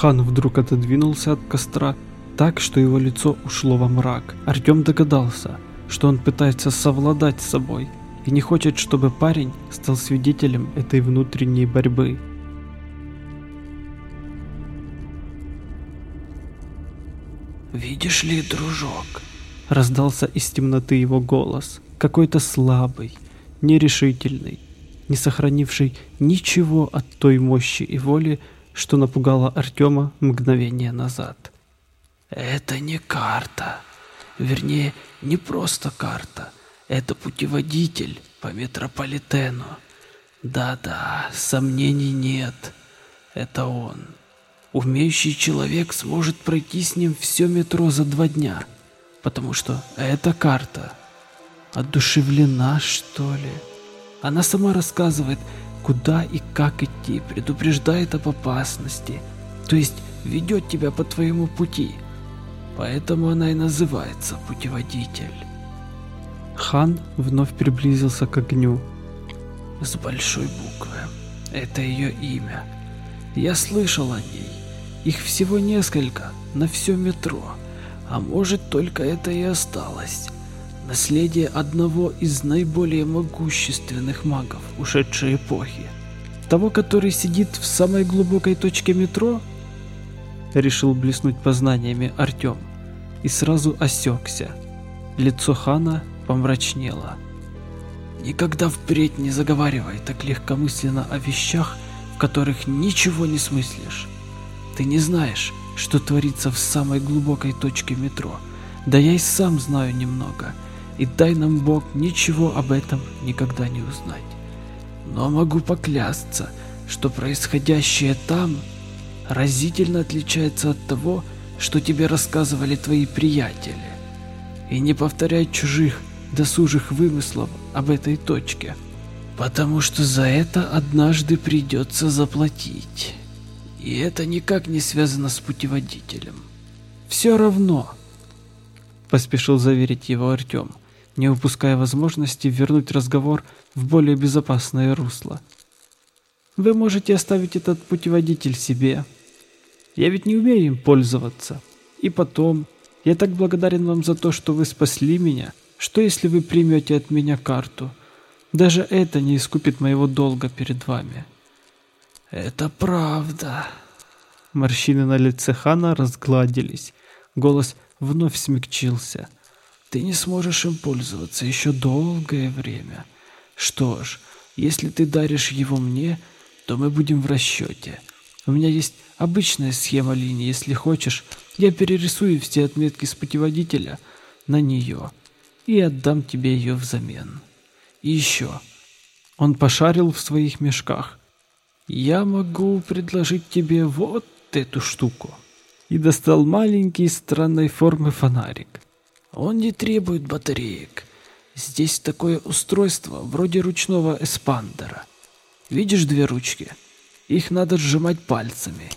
Хан вдруг отодвинулся от костра так, что его лицо ушло во мрак. Артем догадался, что он пытается совладать с собой и не хочет, чтобы парень стал свидетелем этой внутренней борьбы. «Видишь ли, дружок?» Раздался из темноты его голос, какой-то слабый, нерешительный, не сохранивший ничего от той мощи и воли, что напугало Артема мгновение назад. «Это не карта. Вернее, не просто карта. Это путеводитель по метрополитену. Да-да, сомнений нет. Это он. Умеющий человек сможет пройти с ним все метро за два дня, потому что эта карта одушевлена, что ли. Она сама рассказывает, куда и как идти, предупреждает об опасности, то есть ведет тебя по твоему пути. Поэтому она и называется путеводитель. Хан вновь приблизился к огню. С большой буквы. Это ее имя. Я слышал о ней. Их всего несколько на все метро. А может только это и осталось наследие одного из наиболее могущественных магов ушедшей эпохи. Того, который сидит в самой глубокой точке метро? Решил блеснуть познаниями Артем и сразу осекся. Лицо хана помрачнело. Никогда впредь не заговаривай так легкомысленно о вещах, в которых ничего не смыслишь. Ты не знаешь, что творится в самой глубокой точке метро. Да я и сам знаю немного, и дай нам Бог ничего об этом никогда не узнать. Но могу поклясться, что происходящее там разительно отличается от того, что тебе рассказывали твои приятели. И не повторяй чужих досужих вымыслов об этой точке, потому что за это однажды придется заплатить. И это никак не связано с путеводителем. Все равно, поспешил заверить его Артем, не упуская возможности вернуть разговор в более безопасное русло. Вы можете оставить этот путеводитель себе. Я ведь не умею им пользоваться. И потом, я так благодарен вам за то, что вы спасли меня. Что если вы примете от меня карту? Даже это не искупит моего долга перед вами. Это правда. Морщины на лице Хана разгладились. Голос вновь смягчился. Ты не сможешь им пользоваться еще долгое время. Что ж, если ты даришь его мне, то мы будем в расчете. У меня есть обычная схема линии, если хочешь, я перерисую все отметки с путеводителя на нее и отдам тебе ее взамен. И еще. Он пошарил в своих мешках. Я могу предложить тебе вот эту штуку. И достал маленький странной формы фонарик. Он не требует батареек. Здесь такое устройство, вроде ручного эспандера. Видишь две ручки? Их надо сжимать пальцами.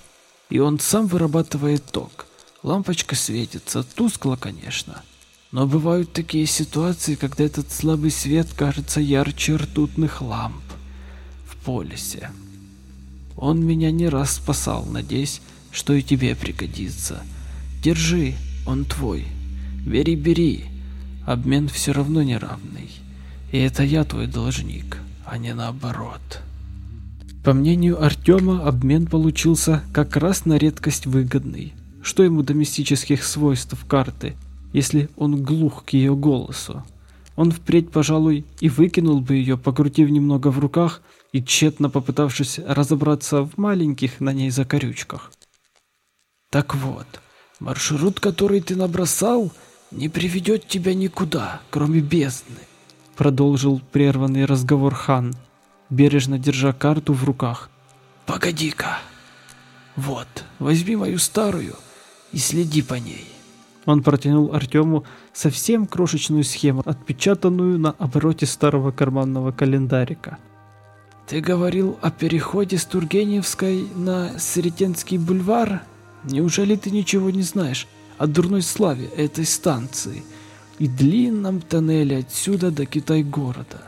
И он сам вырабатывает ток. Лампочка светится, тускло, конечно. Но бывают такие ситуации, когда этот слабый свет кажется ярче ртутных ламп в полисе. Он меня не раз спасал, надеясь, что и тебе пригодится. Держи, он твой. Бери, бери. Обмен все равно неравный. И это я твой должник, а не наоборот. По мнению Артема, обмен получился как раз на редкость выгодный. Что ему до мистических свойств карты, если он глух к ее голосу. Он впредь, пожалуй, и выкинул бы ее, покрутив немного в руках и тщетно попытавшись разобраться в маленьких на ней закорючках. Так вот, маршрут, который ты набросал, не приведет тебя никуда, кроме бездны, продолжил прерванный разговор хан, бережно держа карту в руках. Погоди-ка. Вот, возьми мою старую и следи по ней. Он протянул Артему совсем крошечную схему, отпечатанную на обороте старого карманного календарика. «Ты говорил о переходе с Тургеневской на Сретенский бульвар? Неужели ты ничего не знаешь о дурной славе этой станции и длинном тоннеле отсюда до Китай-города?»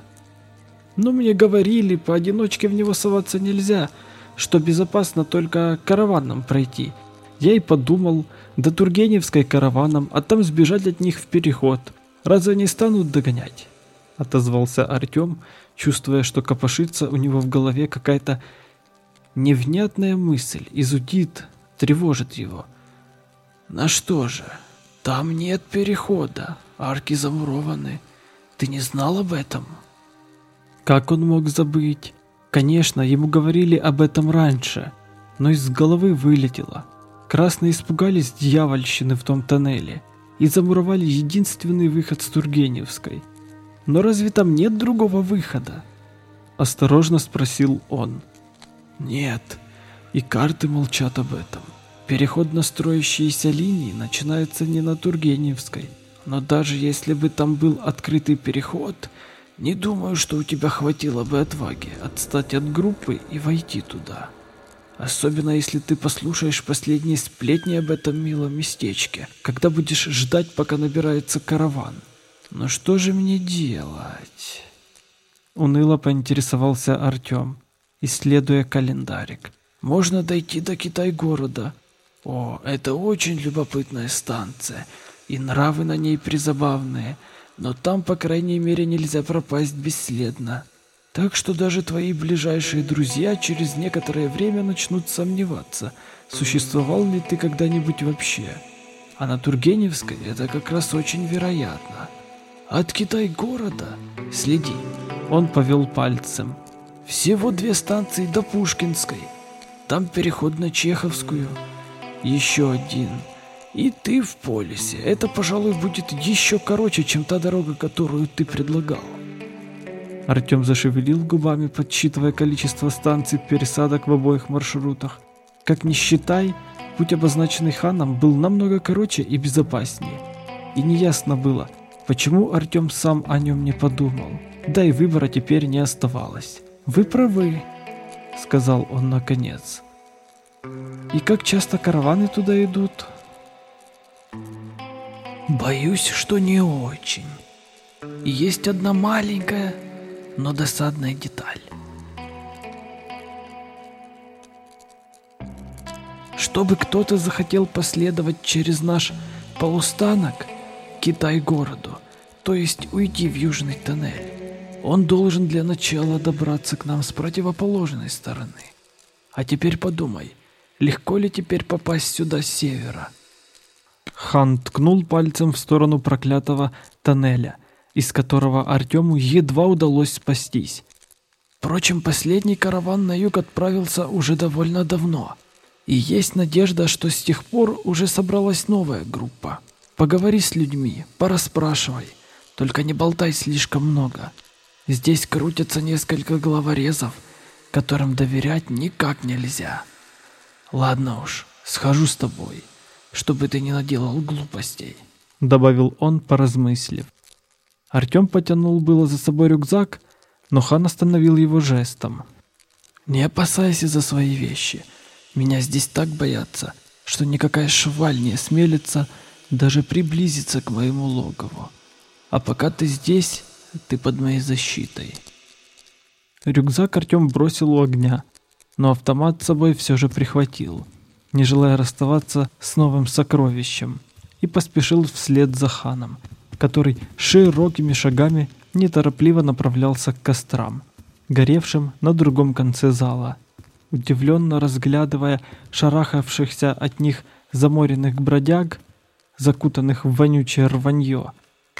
«Ну, мне говорили, поодиночке в него соваться нельзя, что безопасно только караваном пройти. Я и подумал, до Тургеневской караваном, а там сбежать от них в переход. Разве они станут догонять? Отозвался Артем, чувствуя, что копошится у него в голове какая-то невнятная мысль, изудит, тревожит его. На что же? Там нет перехода, арки замурованы. Ты не знал об этом? Как он мог забыть? Конечно, ему говорили об этом раньше, но из головы вылетело. Красные испугались дьявольщины в том тоннеле и замуровали единственный выход с Тургеневской. Но разве там нет другого выхода? Осторожно спросил он. Нет, и карты молчат об этом. Переход на строящиеся линии начинается не на Тургеневской, но даже если бы там был открытый переход, не думаю, что у тебя хватило бы отваги отстать от группы и войти туда. Особенно если ты послушаешь последние сплетни об этом милом местечке, когда будешь ждать, пока набирается караван. Но что же мне делать? Уныло поинтересовался Артем, исследуя календарик. Можно дойти до Китай-города. О, это очень любопытная станция, и нравы на ней призабавные, но там, по крайней мере, нельзя пропасть бесследно. Так что даже твои ближайшие друзья через некоторое время начнут сомневаться, существовал ли ты когда-нибудь вообще. А на Тургеневской это как раз очень вероятно. От Китай-города следи, Он повел пальцем. Всего две станции до Пушкинской. Там переход на Чеховскую. Еще один. И ты в полисе. Это, пожалуй, будет еще короче, чем та дорога, которую ты предлагал. Артем зашевелил губами, подсчитывая количество станций пересадок в обоих маршрутах. Как ни считай, путь, обозначенный ханом, был намного короче и безопаснее. И неясно было, почему Артем сам о нем не подумал. Да и выбора теперь не оставалось. «Вы правы», — сказал он наконец. «И как часто караваны туда идут?» «Боюсь, что не очень. Есть одна маленькая, но досадная деталь. Чтобы кто-то захотел последовать через наш полустанок Китай-городу, то есть уйти в южный тоннель, он должен для начала добраться к нам с противоположной стороны. А теперь подумай, легко ли теперь попасть сюда с севера? Хан ткнул пальцем в сторону проклятого тоннеля – из которого Артему едва удалось спастись. Впрочем, последний караван на юг отправился уже довольно давно, и есть надежда, что с тех пор уже собралась новая группа. Поговори с людьми, порасспрашивай, только не болтай слишком много. Здесь крутятся несколько главорезов, которым доверять никак нельзя. Ладно уж, схожу с тобой, чтобы ты не наделал глупостей, добавил он, поразмыслив. Артем потянул было за собой рюкзак, но хан остановил его жестом. «Не опасайся за свои вещи. Меня здесь так боятся, что никакая шваль не осмелится даже приблизиться к моему логову. А пока ты здесь, ты под моей защитой». Рюкзак Артем бросил у огня, но автомат с собой все же прихватил, не желая расставаться с новым сокровищем, и поспешил вслед за ханом – который широкими шагами неторопливо направлялся к кострам, горевшим на другом конце зала. Удивленно разглядывая шарахавшихся от них заморенных бродяг, закутанных в вонючее рванье,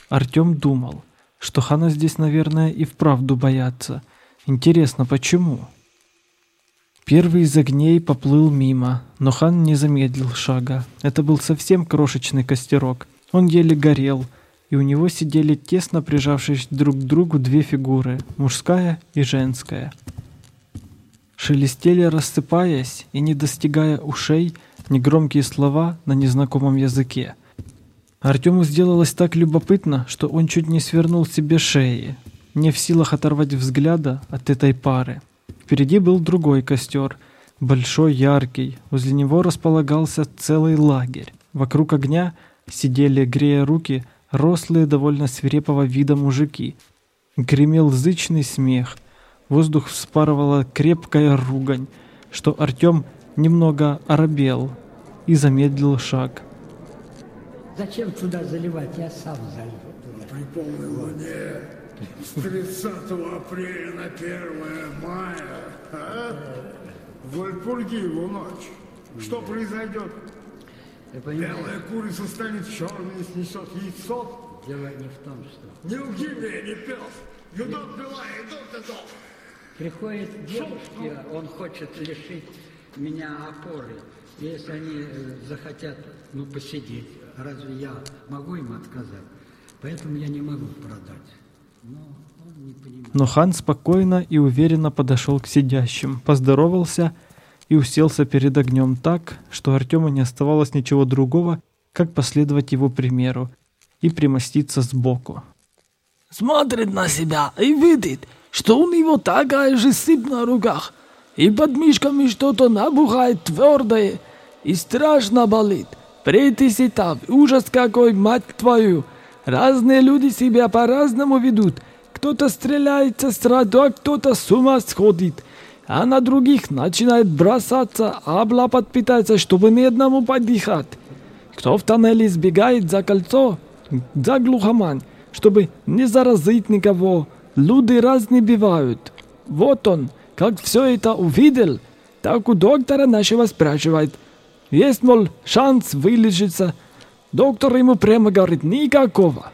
Артем думал, что хана здесь, наверное, и вправду боятся. Интересно, почему? Первый из огней поплыл мимо, но хан не замедлил шага. Это был совсем крошечный костерок. Он еле горел, и у него сидели тесно прижавшись друг к другу две фигуры, мужская и женская. Шелестели, рассыпаясь и не достигая ушей, негромкие слова на незнакомом языке. Артему сделалось так любопытно, что он чуть не свернул себе шеи, не в силах оторвать взгляда от этой пары. Впереди был другой костер, большой, яркий. Возле него располагался целый лагерь. Вокруг огня сидели, грея руки, рослые, довольно свирепого вида мужики. Гремел зычный смех. Воздух вспарывала крепкая ругань, что Артем немного оробел и замедлил шаг. Зачем туда заливать? Я сам залью. При полной луне с 30 апреля на 1 мая а? в Вальпургиву ночь. Что произойдет? Белая курица станет черной и снесет яйцо. Дело не в том, что... Не лги мне, не пес. Юдок была, идут идут. Приходит девушке, он хочет лишить меня опоры. Если они э, захотят, ну, посидеть, разве я могу им отказать? Поэтому я не могу продать. Но хан спокойно и уверенно подошел к сидящим, поздоровался и уселся перед огнем так, что Артему не оставалось ничего другого, как последовать его примеру и примоститься сбоку. Смотрит на себя и видит, что у него такая же сыпь на руках, и под мишками что-то набухает твердое, и страшно болит. Притиситав, ужас какой, мать твою! Разные люди себя по-разному ведут. Кто-то стреляется сразу, а кто-то с ума сходит а на других начинает бросаться, а облапать питается, чтобы ни одному подыхать. Кто в тоннеле сбегает за кольцо, за глухомань, чтобы не заразить никого. Люди разные бывают. Вот он, как все это увидел, так у доктора нашего спрашивает. Есть, мол, шанс вылечиться. Доктор ему прямо говорит, никакого.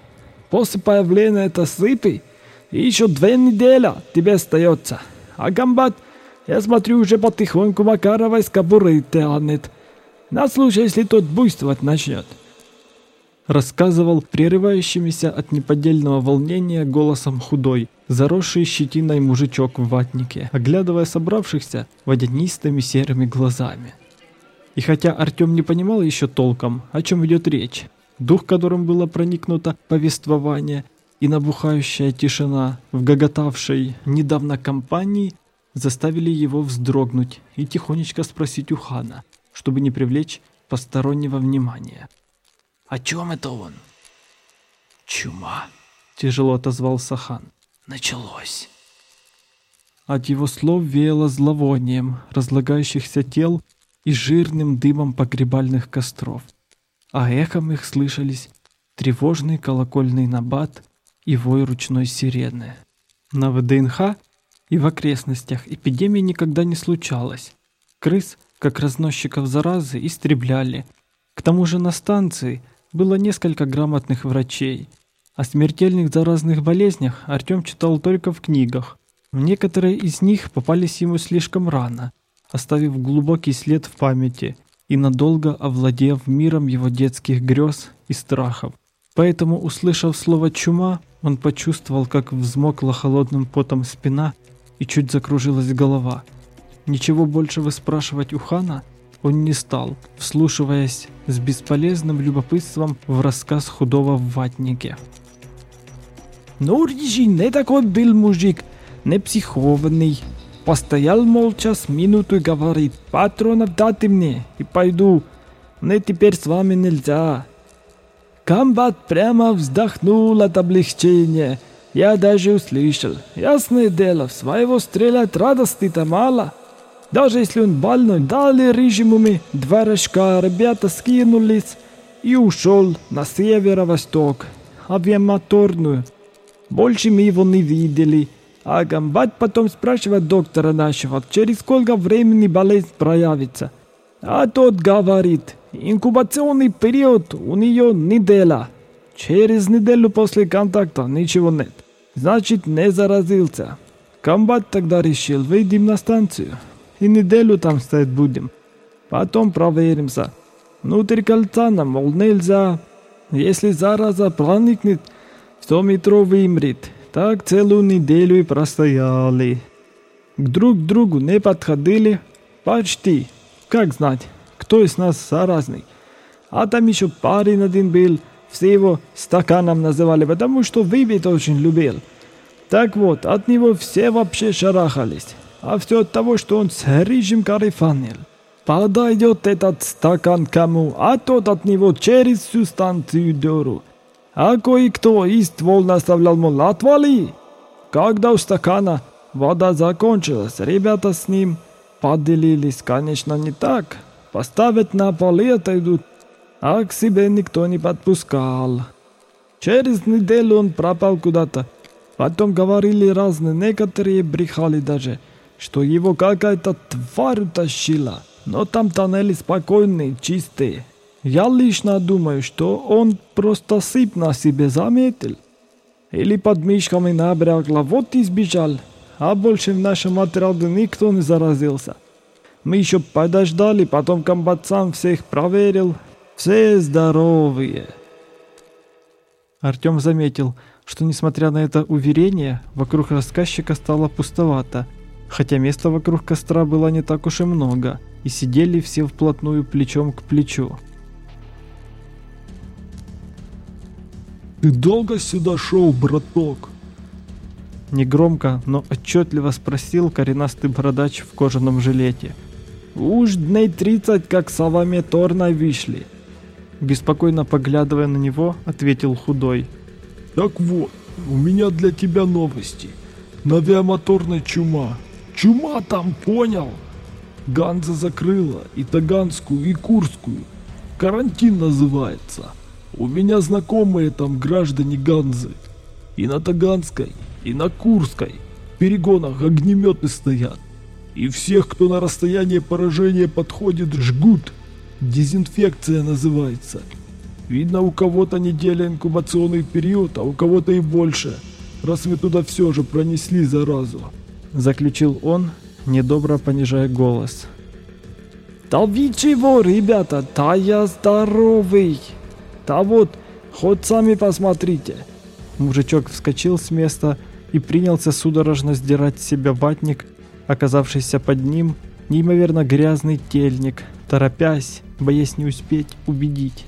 После появления этой сыпи еще две недели тебе остается. А комбат, я смотрю, уже потихоньку Макарова из кобуры тянет. На случай, если тот буйствовать начнет. Рассказывал прерывающимися от неподдельного волнения голосом худой, заросший щетиной мужичок в ватнике, оглядывая собравшихся водянистыми серыми глазами. И хотя Артем не понимал еще толком, о чем идет речь, дух которым было проникнуто повествование и набухающая тишина в гоготавшей недавно компании заставили его вздрогнуть и тихонечко спросить у хана, чтобы не привлечь постороннего внимания. «О чем это он?» «Чума», — тяжело отозвался хан. «Началось». От его слов веяло зловонием разлагающихся тел и жирным дымом погребальных костров, а эхом их слышались тревожный колокольный набат и вой ручной сирены. На ВДНХ и в окрестностях эпидемии никогда не случалось. Крыс, как разносчиков заразы, истребляли. К тому же на станции было несколько грамотных врачей. О смертельных заразных болезнях Артем читал только в книгах. Некоторые из них попались ему слишком рано – оставив глубокий след в памяти и надолго овладев миром его детских грез и страхов. Поэтому, услышав слово «чума», он почувствовал, как взмокла холодным потом спина и чуть закружилась голова. Ничего больше выспрашивать у хана он не стал, вслушиваясь с бесполезным любопытством в рассказ худого в ватнике. «Ну, Рижи, не такой был мужик, не психованный, Постоял молча с минуту и говорит, патронов дайте мне и пойду. Мне теперь с вами нельзя. Комбат прямо вздохнул от облегчения. Я даже услышал. Ясное дело, в своего стрелять радости-то мало. Даже если он больной, дали режимуме два рожка, ребята скинулись и ушел на северо-восток, авиамоторную. Больше мы его не видели. А комбат потом спрашивает доктора нашего, через сколько времени болезнь проявится. А тот говорит, инкубационный период у нее неделя. Через неделю после контакта ничего нет. Значит, не заразился. Комбат тогда решил, выйдем на станцию. И неделю там стоять будем. Потом проверимся. Внутрь кольца нам, мол, нельзя. Если зараза проникнет, 100 метров вымрет. Так целую неделю и простояли. К друг другу не подходили. Почти. Как знать, кто из нас заразный. А там еще парень один был. Все его стаканом называли, потому что выпить очень любил. Так вот, от него все вообще шарахались. А все от того, что он с рыжим карифанил. Подойдет этот стакан кому, а тот от него через всю станцию дёру. А кое-кто из ствол наставлял, мол, отвали. Когда у стакана вода закончилась, ребята с ним поделились, конечно, не так. Поставят на пол и отойдут, а к себе никто не подпускал. Через неделю он пропал куда-то. Потом говорили разные, некоторые брехали даже, что его какая-то тварь утащила. Но там тоннели спокойные, чистые. Я лично думаю, что он просто сыпь на себе заметил. Или под мишками набрякла, вот и сбежал. А больше в нашем отряде никто не заразился. Мы еще подождали, потом комбат сам всех проверил. Все здоровые. Артем заметил, что несмотря на это уверение, вокруг рассказчика стало пустовато, хотя места вокруг костра было не так уж и много, и сидели все вплотную плечом к плечу. Ты долго сюда шел, браток? Негромко, но отчетливо спросил коренастый бородач в кожаном жилете. «Уж дней тридцать, как с авиаметорной вышли!» Беспокойно поглядывая на него, ответил худой. «Так вот, у меня для тебя новости. На авиамоторной чума. Чума там, понял? Ганза закрыла и Таганскую, и Курскую. Карантин называется. У меня знакомые там граждане Ганзы. И на Таганской, и на Курской перегонах огнеметы стоят. И всех, кто на расстояние поражения подходит, жгут. Дезинфекция называется. Видно, у кого-то неделя инкубационный период, а у кого-то и больше. раз вы туда все же пронесли заразу. Заключил он, недобро понижая голос. Да вы чего, ребята, да я здоровый. Да вот, хоть сами посмотрите. Мужичок вскочил с места и принялся судорожно сдирать с себя ватник, оказавшийся под ним, неимоверно грязный тельник, торопясь, боясь не успеть убедить.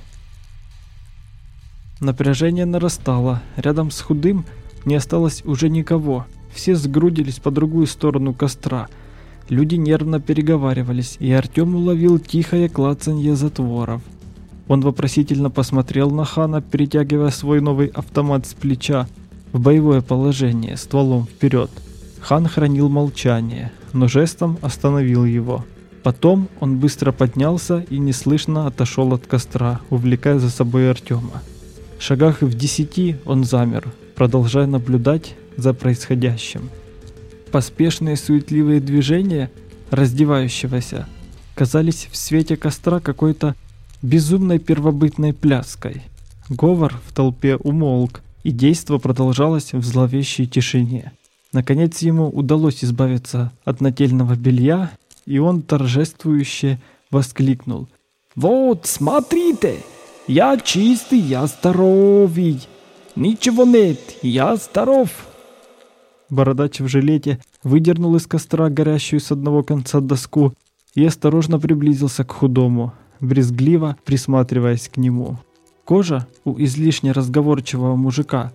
Напряжение нарастало, рядом с худым не осталось уже никого, все сгрудились по другую сторону костра. Люди нервно переговаривались, и Артем уловил тихое клацанье затворов. Он вопросительно посмотрел на Хана, перетягивая свой новый автомат с плеча в боевое положение, стволом вперед. Хан хранил молчание, но жестом остановил его. Потом он быстро поднялся и неслышно отошел от костра, увлекая за собой Артема. В шагах в десяти он замер, продолжая наблюдать за происходящим. Поспешные суетливые движения раздевающегося казались в свете костра какой-то безумной первобытной пляской. Говор в толпе умолк, и действо продолжалось в зловещей тишине. Наконец ему удалось избавиться от нательного белья, и он торжествующе воскликнул. «Вот, смотрите! Я чистый, я здоровый! Ничего нет, я здоров!» Бородач в жилете выдернул из костра горящую с одного конца доску и осторожно приблизился к худому, брезгливо присматриваясь к нему. Кожа у излишне разговорчивого мужика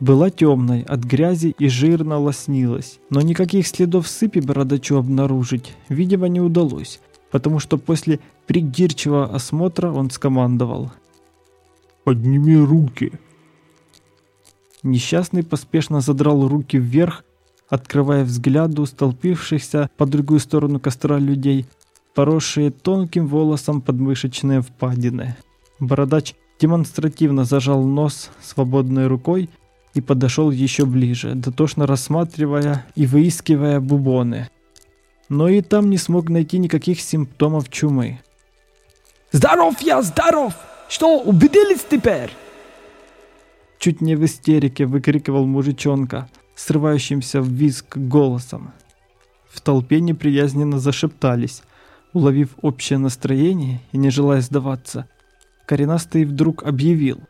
была темной, от грязи и жирно лоснилась, но никаких следов сыпи бородачу обнаружить, видимо, не удалось, потому что после придирчивого осмотра он скомандовал. «Подними руки!» Несчастный поспешно задрал руки вверх, открывая взгляду столпившихся по другую сторону костра людей, поросшие тонким волосом подмышечные впадины. Бородач демонстративно зажал нос свободной рукой и подошел еще ближе, дотошно рассматривая и выискивая бубоны. Но и там не смог найти никаких симптомов чумы. «Здоров я, здоров! Что, убедились теперь?» Чуть не в истерике выкрикивал мужичонка, срывающимся в визг голосом. В толпе неприязненно зашептались, уловив общее настроение и не желая сдаваться. Коренастый вдруг объявил.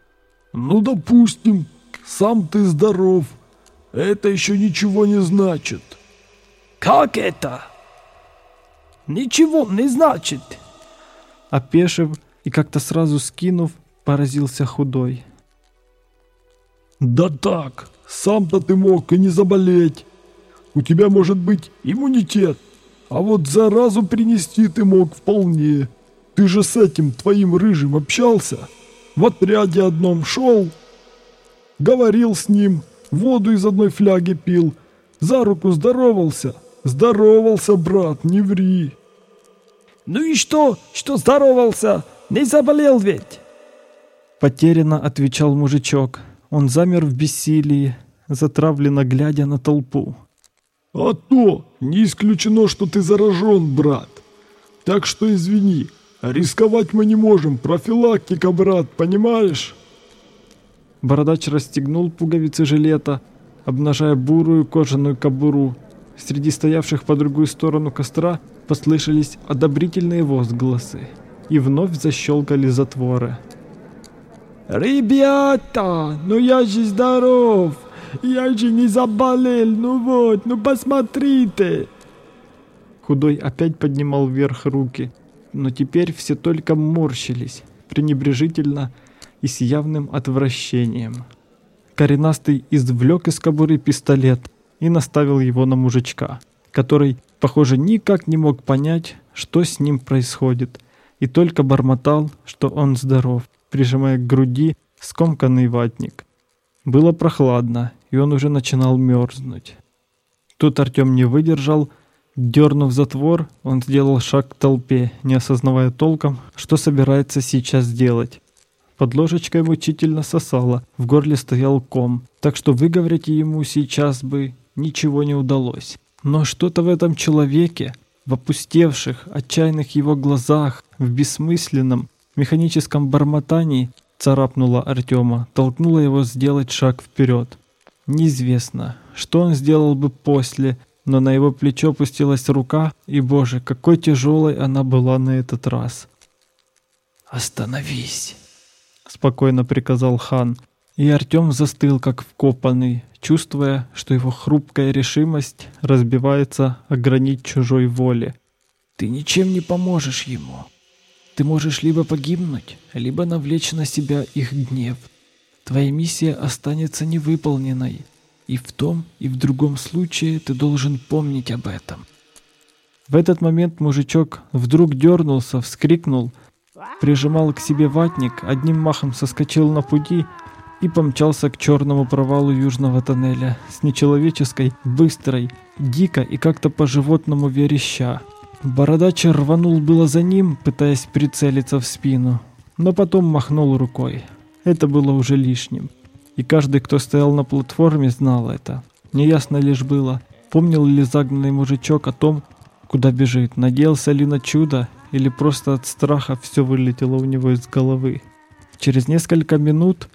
«Ну, допустим, сам ты здоров. Это еще ничего не значит». «Как это?» «Ничего не значит». Опешив и как-то сразу скинув, поразился худой. Да так, сам-то ты мог и не заболеть. У тебя может быть иммунитет, а вот заразу принести ты мог вполне. Ты же с этим твоим рыжим общался, в отряде одном шел, говорил с ним, воду из одной фляги пил, за руку здоровался. Здоровался, брат, не ври. Ну и что, что здоровался? Не заболел ведь? Потерянно отвечал мужичок. Он замер в бессилии, затравленно глядя на толпу. «А то! Не исключено, что ты заражен, брат! Так что извини, рисковать мы не можем, профилактика, брат, понимаешь?» Бородач расстегнул пуговицы жилета, обнажая бурую кожаную кобуру. Среди стоявших по другую сторону костра послышались одобрительные возгласы, и вновь защелкали затворы. «Ребята, ну я же здоров! Я же не заболел, ну вот, ну посмотрите!» Худой опять поднимал вверх руки, но теперь все только морщились, пренебрежительно и с явным отвращением. Коренастый извлек из кобуры пистолет и наставил его на мужичка, который, похоже, никак не мог понять, что с ним происходит, и только бормотал, что он здоров прижимая к груди скомканный ватник. Было прохладно, и он уже начинал мерзнуть. Тут Артем не выдержал, дернув затвор, он сделал шаг к толпе, не осознавая толком, что собирается сейчас сделать. Под ложечкой мучительно сосало, в горле стоял ком, так что выговорить ему сейчас бы ничего не удалось. Но что-то в этом человеке, в опустевших, отчаянных его глазах, в бессмысленном, механическом бормотании царапнула Артема, толкнула его сделать шаг вперед. Неизвестно, что он сделал бы после, но на его плечо опустилась рука, и, боже, какой тяжелой она была на этот раз. «Остановись!» — спокойно приказал хан, и Артем застыл, как вкопанный, чувствуя, что его хрупкая решимость разбивается о гранит чужой воли. «Ты ничем не поможешь ему. Ты можешь либо погибнуть, либо навлечь на себя их гнев. Твоя миссия останется невыполненной, и в том, и в другом случае ты должен помнить об этом». В этот момент мужичок вдруг дернулся, вскрикнул, прижимал к себе ватник, одним махом соскочил на пути и помчался к черному провалу южного тоннеля с нечеловеческой, быстрой, дико и как-то по-животному вереща. Бородач рванул было за ним, пытаясь прицелиться в спину, но потом махнул рукой. Это было уже лишним. И каждый, кто стоял на платформе, знал это. Неясно лишь было, помнил ли загнанный мужичок о том, куда бежит, надеялся ли на чудо, или просто от страха все вылетело у него из головы. Через несколько минут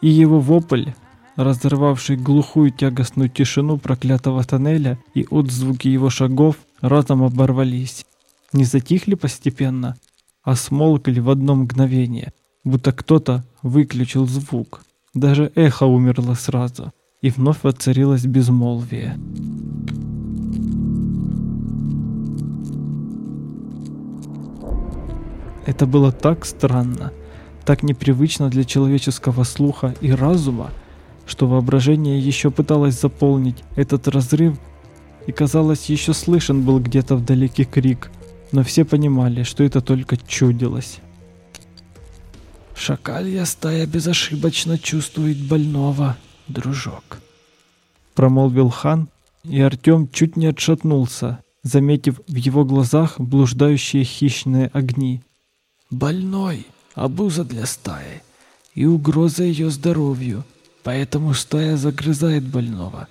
и его вопль, разорвавший глухую тягостную тишину проклятого тоннеля, и отзвуки его шагов разом оборвались. Не затихли постепенно, а смолкли в одно мгновение, будто кто-то выключил звук. Даже эхо умерло сразу, и вновь воцарилось безмолвие. Это было так странно, так непривычно для человеческого слуха и разума, что воображение еще пыталось заполнить этот разрыв, и казалось, еще слышен был где-то вдалеке крик, но все понимали, что это только чудилось. «Шакалья стая безошибочно чувствует больного, дружок», — промолвил хан, и Артем чуть не отшатнулся, заметив в его глазах блуждающие хищные огни. «Больной!» обуза для стаи и угроза ее здоровью, поэтому стая загрызает больного,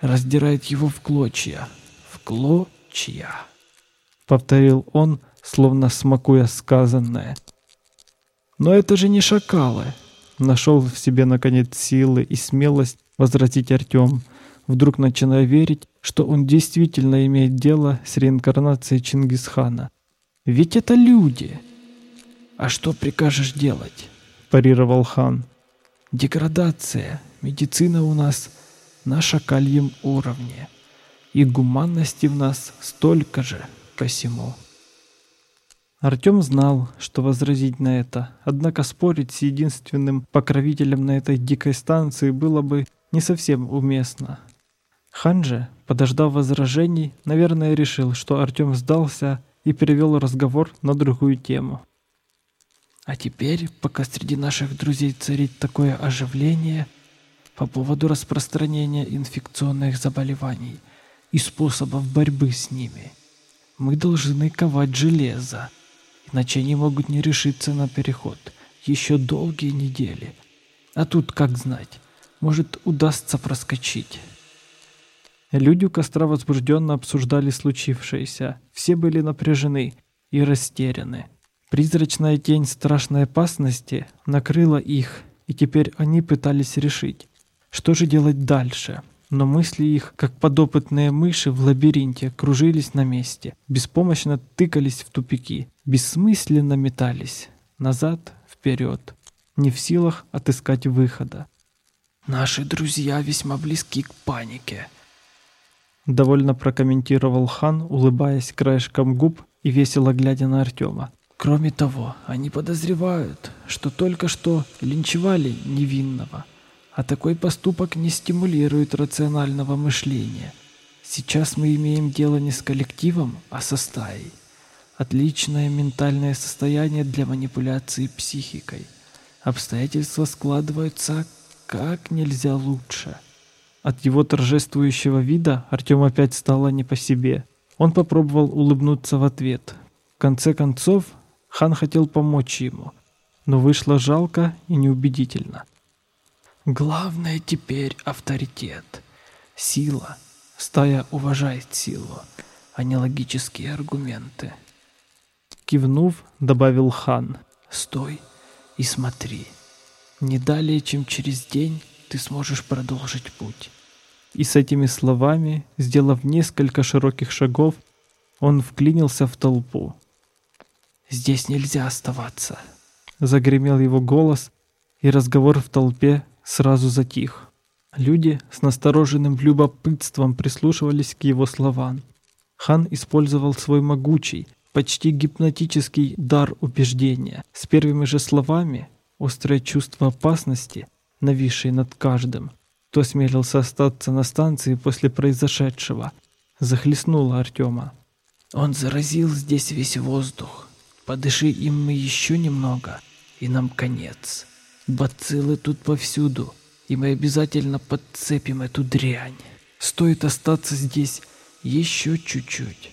раздирает его в клочья, в клочья. Повторил он, словно смакуя сказанное. Но это же не шакалы. Нашел в себе наконец силы и смелость возразить Артем, вдруг начиная верить, что он действительно имеет дело с реинкарнацией Чингисхана. Ведь это люди. «А что прикажешь делать?» – парировал хан. «Деградация. Медицина у нас на шакальем уровне. И гуманности в нас столько же посему». Артем знал, что возразить на это, однако спорить с единственным покровителем на этой дикой станции было бы не совсем уместно. Хан же, подождав возражений, наверное, решил, что Артем сдался и перевел разговор на другую тему. А теперь, пока среди наших друзей царит такое оживление по поводу распространения инфекционных заболеваний и способов борьбы с ними, мы должны ковать железо, иначе они могут не решиться на переход еще долгие недели. А тут, как знать, может удастся проскочить. Люди у костра возбужденно обсуждали случившееся. Все были напряжены и растеряны. Призрачная тень страшной опасности накрыла их, и теперь они пытались решить, что же делать дальше. Но мысли их, как подопытные мыши в лабиринте, кружились на месте, беспомощно тыкались в тупики, бессмысленно метались, назад, вперед, не в силах отыскать выхода. «Наши друзья весьма близки к панике», — довольно прокомментировал хан, улыбаясь краешком губ и весело глядя на Артема. Кроме того, они подозревают, что только что линчевали невинного, а такой поступок не стимулирует рационального мышления. Сейчас мы имеем дело не с коллективом, а со стаей. Отличное ментальное состояние для манипуляции психикой. Обстоятельства складываются как нельзя лучше. От его торжествующего вида Артем опять стало не по себе. Он попробовал улыбнуться в ответ. В конце концов, Хан хотел помочь ему, но вышло жалко и неубедительно. Главное теперь авторитет, сила. Стая уважает силу, а не логические аргументы. Кивнув, добавил хан. Стой и смотри. Не далее, чем через день ты сможешь продолжить путь. И с этими словами, сделав несколько широких шагов, он вклинился в толпу. «Здесь нельзя оставаться», — загремел его голос, и разговор в толпе сразу затих. Люди с настороженным любопытством прислушивались к его словам. Хан использовал свой могучий, почти гипнотический дар убеждения. С первыми же словами острое чувство опасности, нависшее над каждым, кто смелился остаться на станции после произошедшего, захлестнуло Артема. «Он заразил здесь весь воздух. Подыши им мы еще немного, и нам конец. Бациллы тут повсюду, и мы обязательно подцепим эту дрянь. Стоит остаться здесь еще чуть-чуть.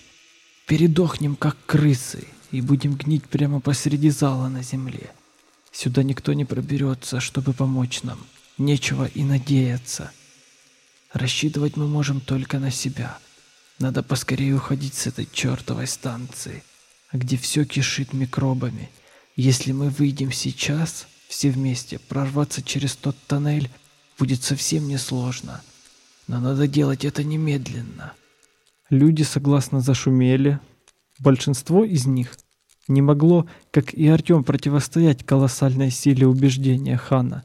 Передохнем, как крысы, и будем гнить прямо посреди зала на земле. Сюда никто не проберется, чтобы помочь нам. Нечего и надеяться. Рассчитывать мы можем только на себя. Надо поскорее уходить с этой чертовой станции, где все кишит микробами. Если мы выйдем сейчас, все вместе, прорваться через тот тоннель будет совсем несложно. Но надо делать это немедленно. Люди согласно зашумели. Большинство из них не могло, как и Артем, противостоять колоссальной силе убеждения Хана.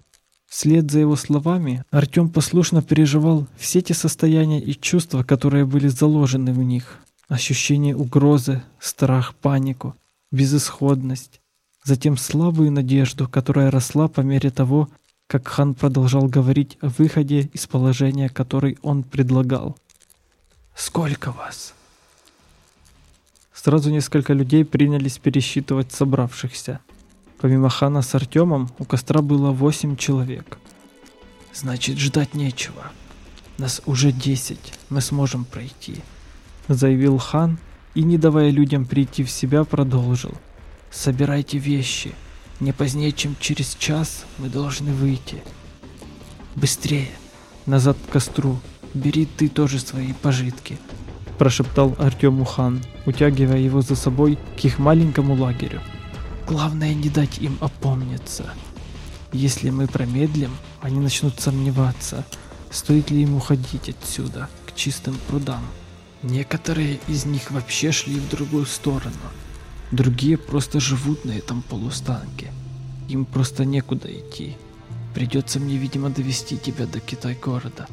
Вслед за его словами Артем послушно переживал все те состояния и чувства, которые были заложены в них. Ощущение угрозы, страх, панику, безысходность. Затем слабую надежду, которая росла по мере того, как хан продолжал говорить о выходе из положения, который он предлагал. Сколько вас? Сразу несколько людей принялись пересчитывать собравшихся. Помимо хана с Артемом, у костра было восемь человек. Значит, ждать нечего. Нас уже десять, мы сможем пройти. Заявил хан и, не давая людям прийти в себя, продолжил. Собирайте вещи. Не позднее, чем через час мы должны выйти. Быстрее. Назад к костру. Бери ты тоже свои пожитки», – прошептал Артем Ухан, утягивая его за собой к их маленькому лагерю. «Главное не дать им опомниться. Если мы промедлим, они начнут сомневаться, стоит ли им уходить отсюда, к чистым прудам. Некоторые из них вообще шли в другую сторону, другие просто живут на этом полустанке. Им просто некуда идти. Придется мне, видимо, довести тебя до Китай-города».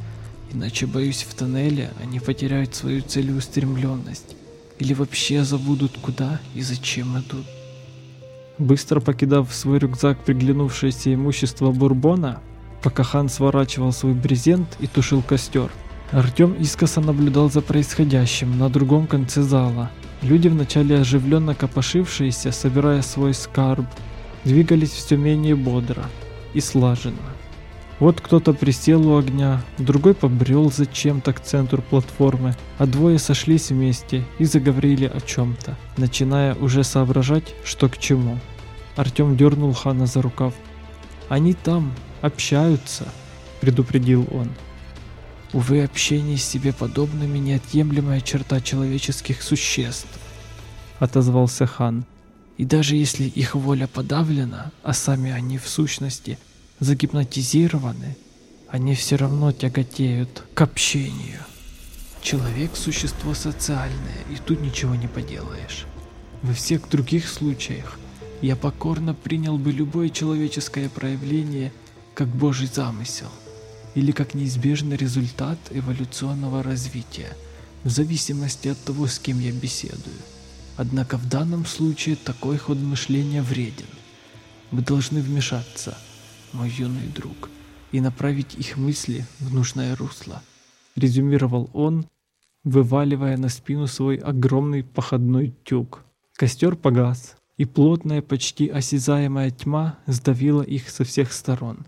Иначе, боюсь, в тоннеле они потеряют свою целеустремленность. Или вообще забудут, куда и зачем идут. Быстро покидав свой рюкзак приглянувшееся имущество Бурбона, пока хан сворачивал свой брезент и тушил костер, Артем искоса наблюдал за происходящим на другом конце зала. Люди, вначале оживленно копошившиеся, собирая свой скарб, двигались все менее бодро и слаженно. Вот кто-то присел у огня, другой побрел зачем-то к центру платформы, а двое сошлись вместе и заговорили о чем-то, начиная уже соображать, что к чему. Артем дернул Хана за рукав. «Они там, общаются», — предупредил он. «Увы, общение с себе подобными — неотъемлемая черта человеческих существ», — отозвался Хан. «И даже если их воля подавлена, а сами они в сущности — загипнотизированы, они все равно тяготеют к общению. Человек – существо социальное, и тут ничего не поделаешь. Во всех других случаях я покорно принял бы любое человеческое проявление как Божий замысел или как неизбежный результат эволюционного развития, в зависимости от того, с кем я беседую. Однако в данном случае такой ход мышления вреден. Мы должны вмешаться – мой юный друг, и направить их мысли в нужное русло», — резюмировал он, вываливая на спину свой огромный походной тюк. Костер погас, и плотная, почти осязаемая тьма сдавила их со всех сторон.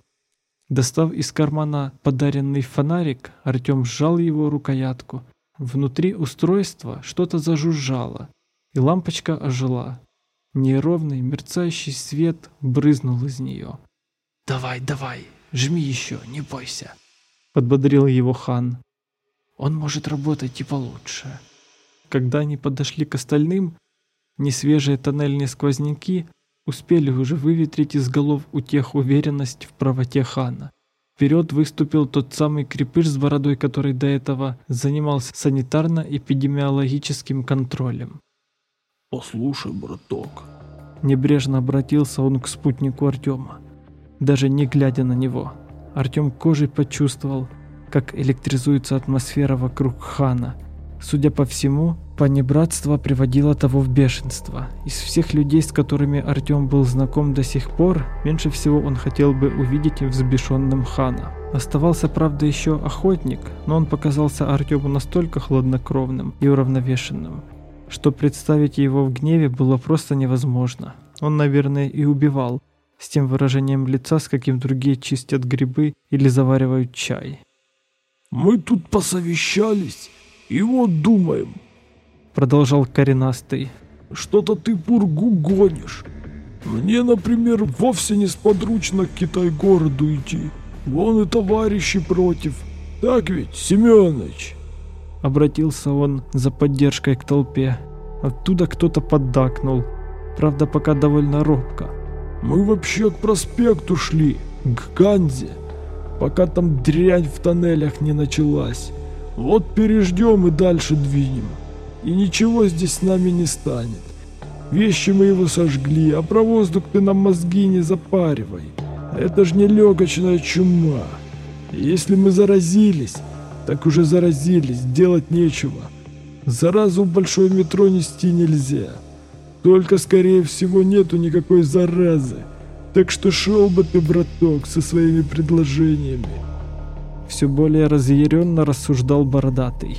Достав из кармана подаренный фонарик, Артем сжал его рукоятку. Внутри устройства что-то зажужжало, и лампочка ожила. Неровный мерцающий свет брызнул из нее. «Давай, давай, жми еще, не бойся», — подбодрил его хан. «Он может работать и получше». Когда они подошли к остальным, несвежие тоннельные сквозняки успели уже выветрить из голов у тех уверенность в правоте хана. Вперед выступил тот самый крепыш с бородой, который до этого занимался санитарно-эпидемиологическим контролем. «Послушай, браток», — небрежно обратился он к спутнику Артема, даже не глядя на него. Артем кожей почувствовал, как электризуется атмосфера вокруг хана. Судя по всему, Понебратство приводило того в бешенство. Из всех людей, с которыми Артем был знаком до сих пор, меньше всего он хотел бы увидеть взбешенным хана. Оставался, правда, еще охотник, но он показался Артему настолько хладнокровным и уравновешенным, что представить его в гневе было просто невозможно. Он, наверное, и убивал, с тем выражением лица, с каким другие чистят грибы или заваривают чай. «Мы тут посовещались и вот думаем, продолжал коренастый. Что-то ты пургу гонишь. Мне, например, вовсе не сподручно к Китай-городу идти. Вон и товарищи против. Так ведь, Семёныч?» Обратился он за поддержкой к толпе. Оттуда кто-то поддакнул. Правда, пока довольно робко. «Мы вообще к проспекту шли, к Ганзе, пока там дрянь в тоннелях не началась. Вот переждем и дальше двинем и ничего здесь с нами не станет. Вещи мы его сожгли, а про воздух ты нам мозги не запаривай. Это ж не легочная чума. Если мы заразились, так уже заразились, делать нечего. Заразу в большое метро нести нельзя. Только, скорее всего, нету никакой заразы. Так что шел бы ты, браток, со своими предложениями. Все более разъяренно рассуждал Бородатый.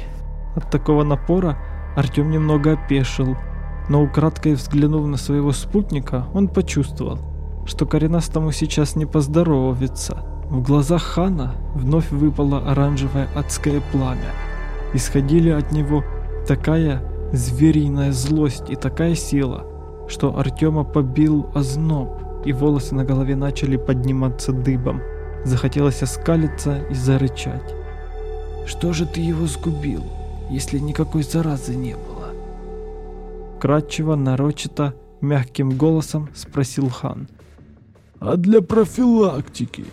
От такого напора Артем немного опешил, но украдкой взглянув на своего спутника, он почувствовал, что коренастому сейчас не поздоровится. В глазах хана вновь выпало оранжевое адское пламя. Исходили от него такая звериная злость и такая сила, что Артема побил озноб, и волосы на голове начали подниматься дыбом. Захотелось оскалиться и зарычать. «Что же ты его сгубил?» Если никакой заразы не было? Кратчево, нарочито, мягким голосом спросил хан. А для профилактики?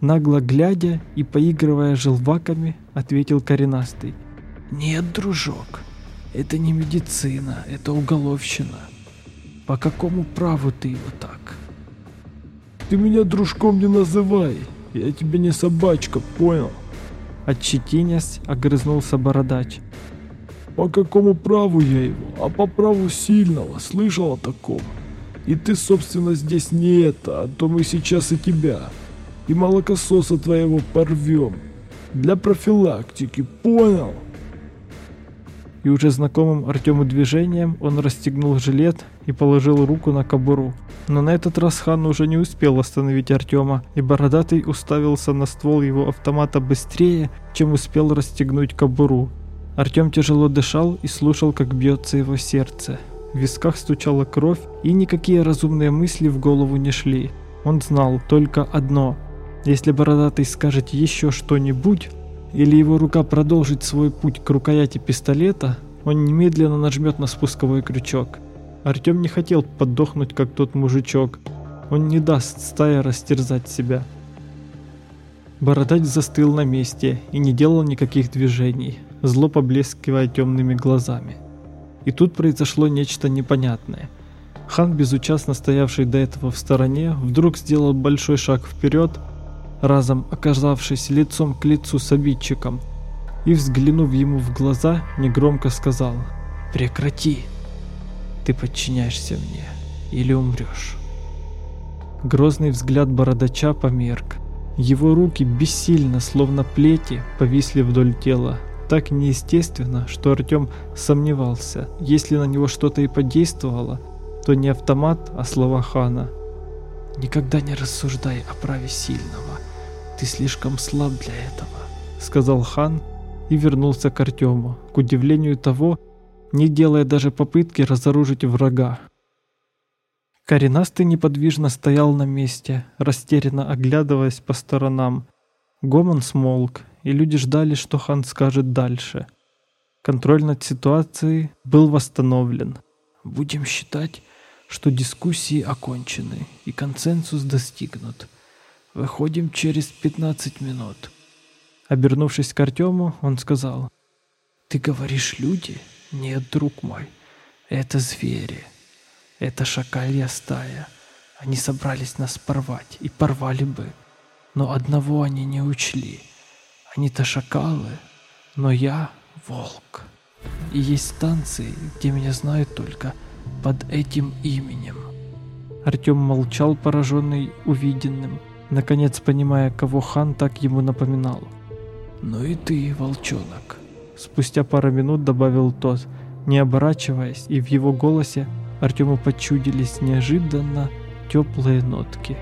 Нагло глядя и поигрывая желваками, ответил коренастый. Нет, дружок, это не медицина, это уголовщина. По какому праву ты его так? Ты меня дружком не называй, я тебе не собачка, понял? Отчетинясь, огрызнулся бородач. По какому праву я его? А по праву сильного, слышал о таком. И ты, собственно, здесь не это, а то мы сейчас и тебя, и молокососа твоего порвем. Для профилактики, понял? И уже знакомым Артему движением он расстегнул жилет и положил руку на кобуру. Но на этот раз хан уже не успел остановить Артема, и Бородатый уставился на ствол его автомата быстрее, чем успел расстегнуть кобуру. Артем тяжело дышал и слушал, как бьется его сердце. В висках стучала кровь, и никакие разумные мысли в голову не шли. Он знал только одно. Если Бородатый скажет еще что-нибудь, или его рука продолжит свой путь к рукояти пистолета, он немедленно нажмет на спусковой крючок. Артем не хотел подохнуть, как тот мужичок. Он не даст стае растерзать себя. Бородач застыл на месте и не делал никаких движений, зло поблескивая темными глазами. И тут произошло нечто непонятное. Хан, безучастно стоявший до этого в стороне, вдруг сделал большой шаг вперед, разом оказавшись лицом к лицу с обидчиком, и, взглянув ему в глаза, негромко сказал «Прекрати!» Ты подчиняешься мне или умрешь. Грозный взгляд бородача померк. Его руки бессильно, словно плети, повисли вдоль тела. Так неестественно, что Артем сомневался, если на него что-то и подействовало, то не автомат, а слова хана. «Никогда не рассуждай о праве сильного. Ты слишком слаб для этого», — сказал хан и вернулся к Артему, к удивлению того, не делая даже попытки разоружить врага. Коренастый неподвижно стоял на месте, растерянно оглядываясь по сторонам. Гомон смолк, и люди ждали, что хан скажет дальше. Контроль над ситуацией был восстановлен. Будем считать, что дискуссии окончены и консенсус достигнут. Выходим через 15 минут. Обернувшись к Артему, он сказал. Ты говоришь люди? Нет, друг мой. Это звери. Это шакалья стая. Они собрались нас порвать, и порвали бы. Но одного они не учли. Они-то шакалы, но я волк. И есть станции, где меня знают только под этим именем. Артем молчал, пораженный увиденным, наконец понимая, кого хан так ему напоминал. «Ну и ты, волчонок», — спустя пару минут добавил тот, не оборачиваясь, и в его голосе Артему почудились неожиданно теплые нотки.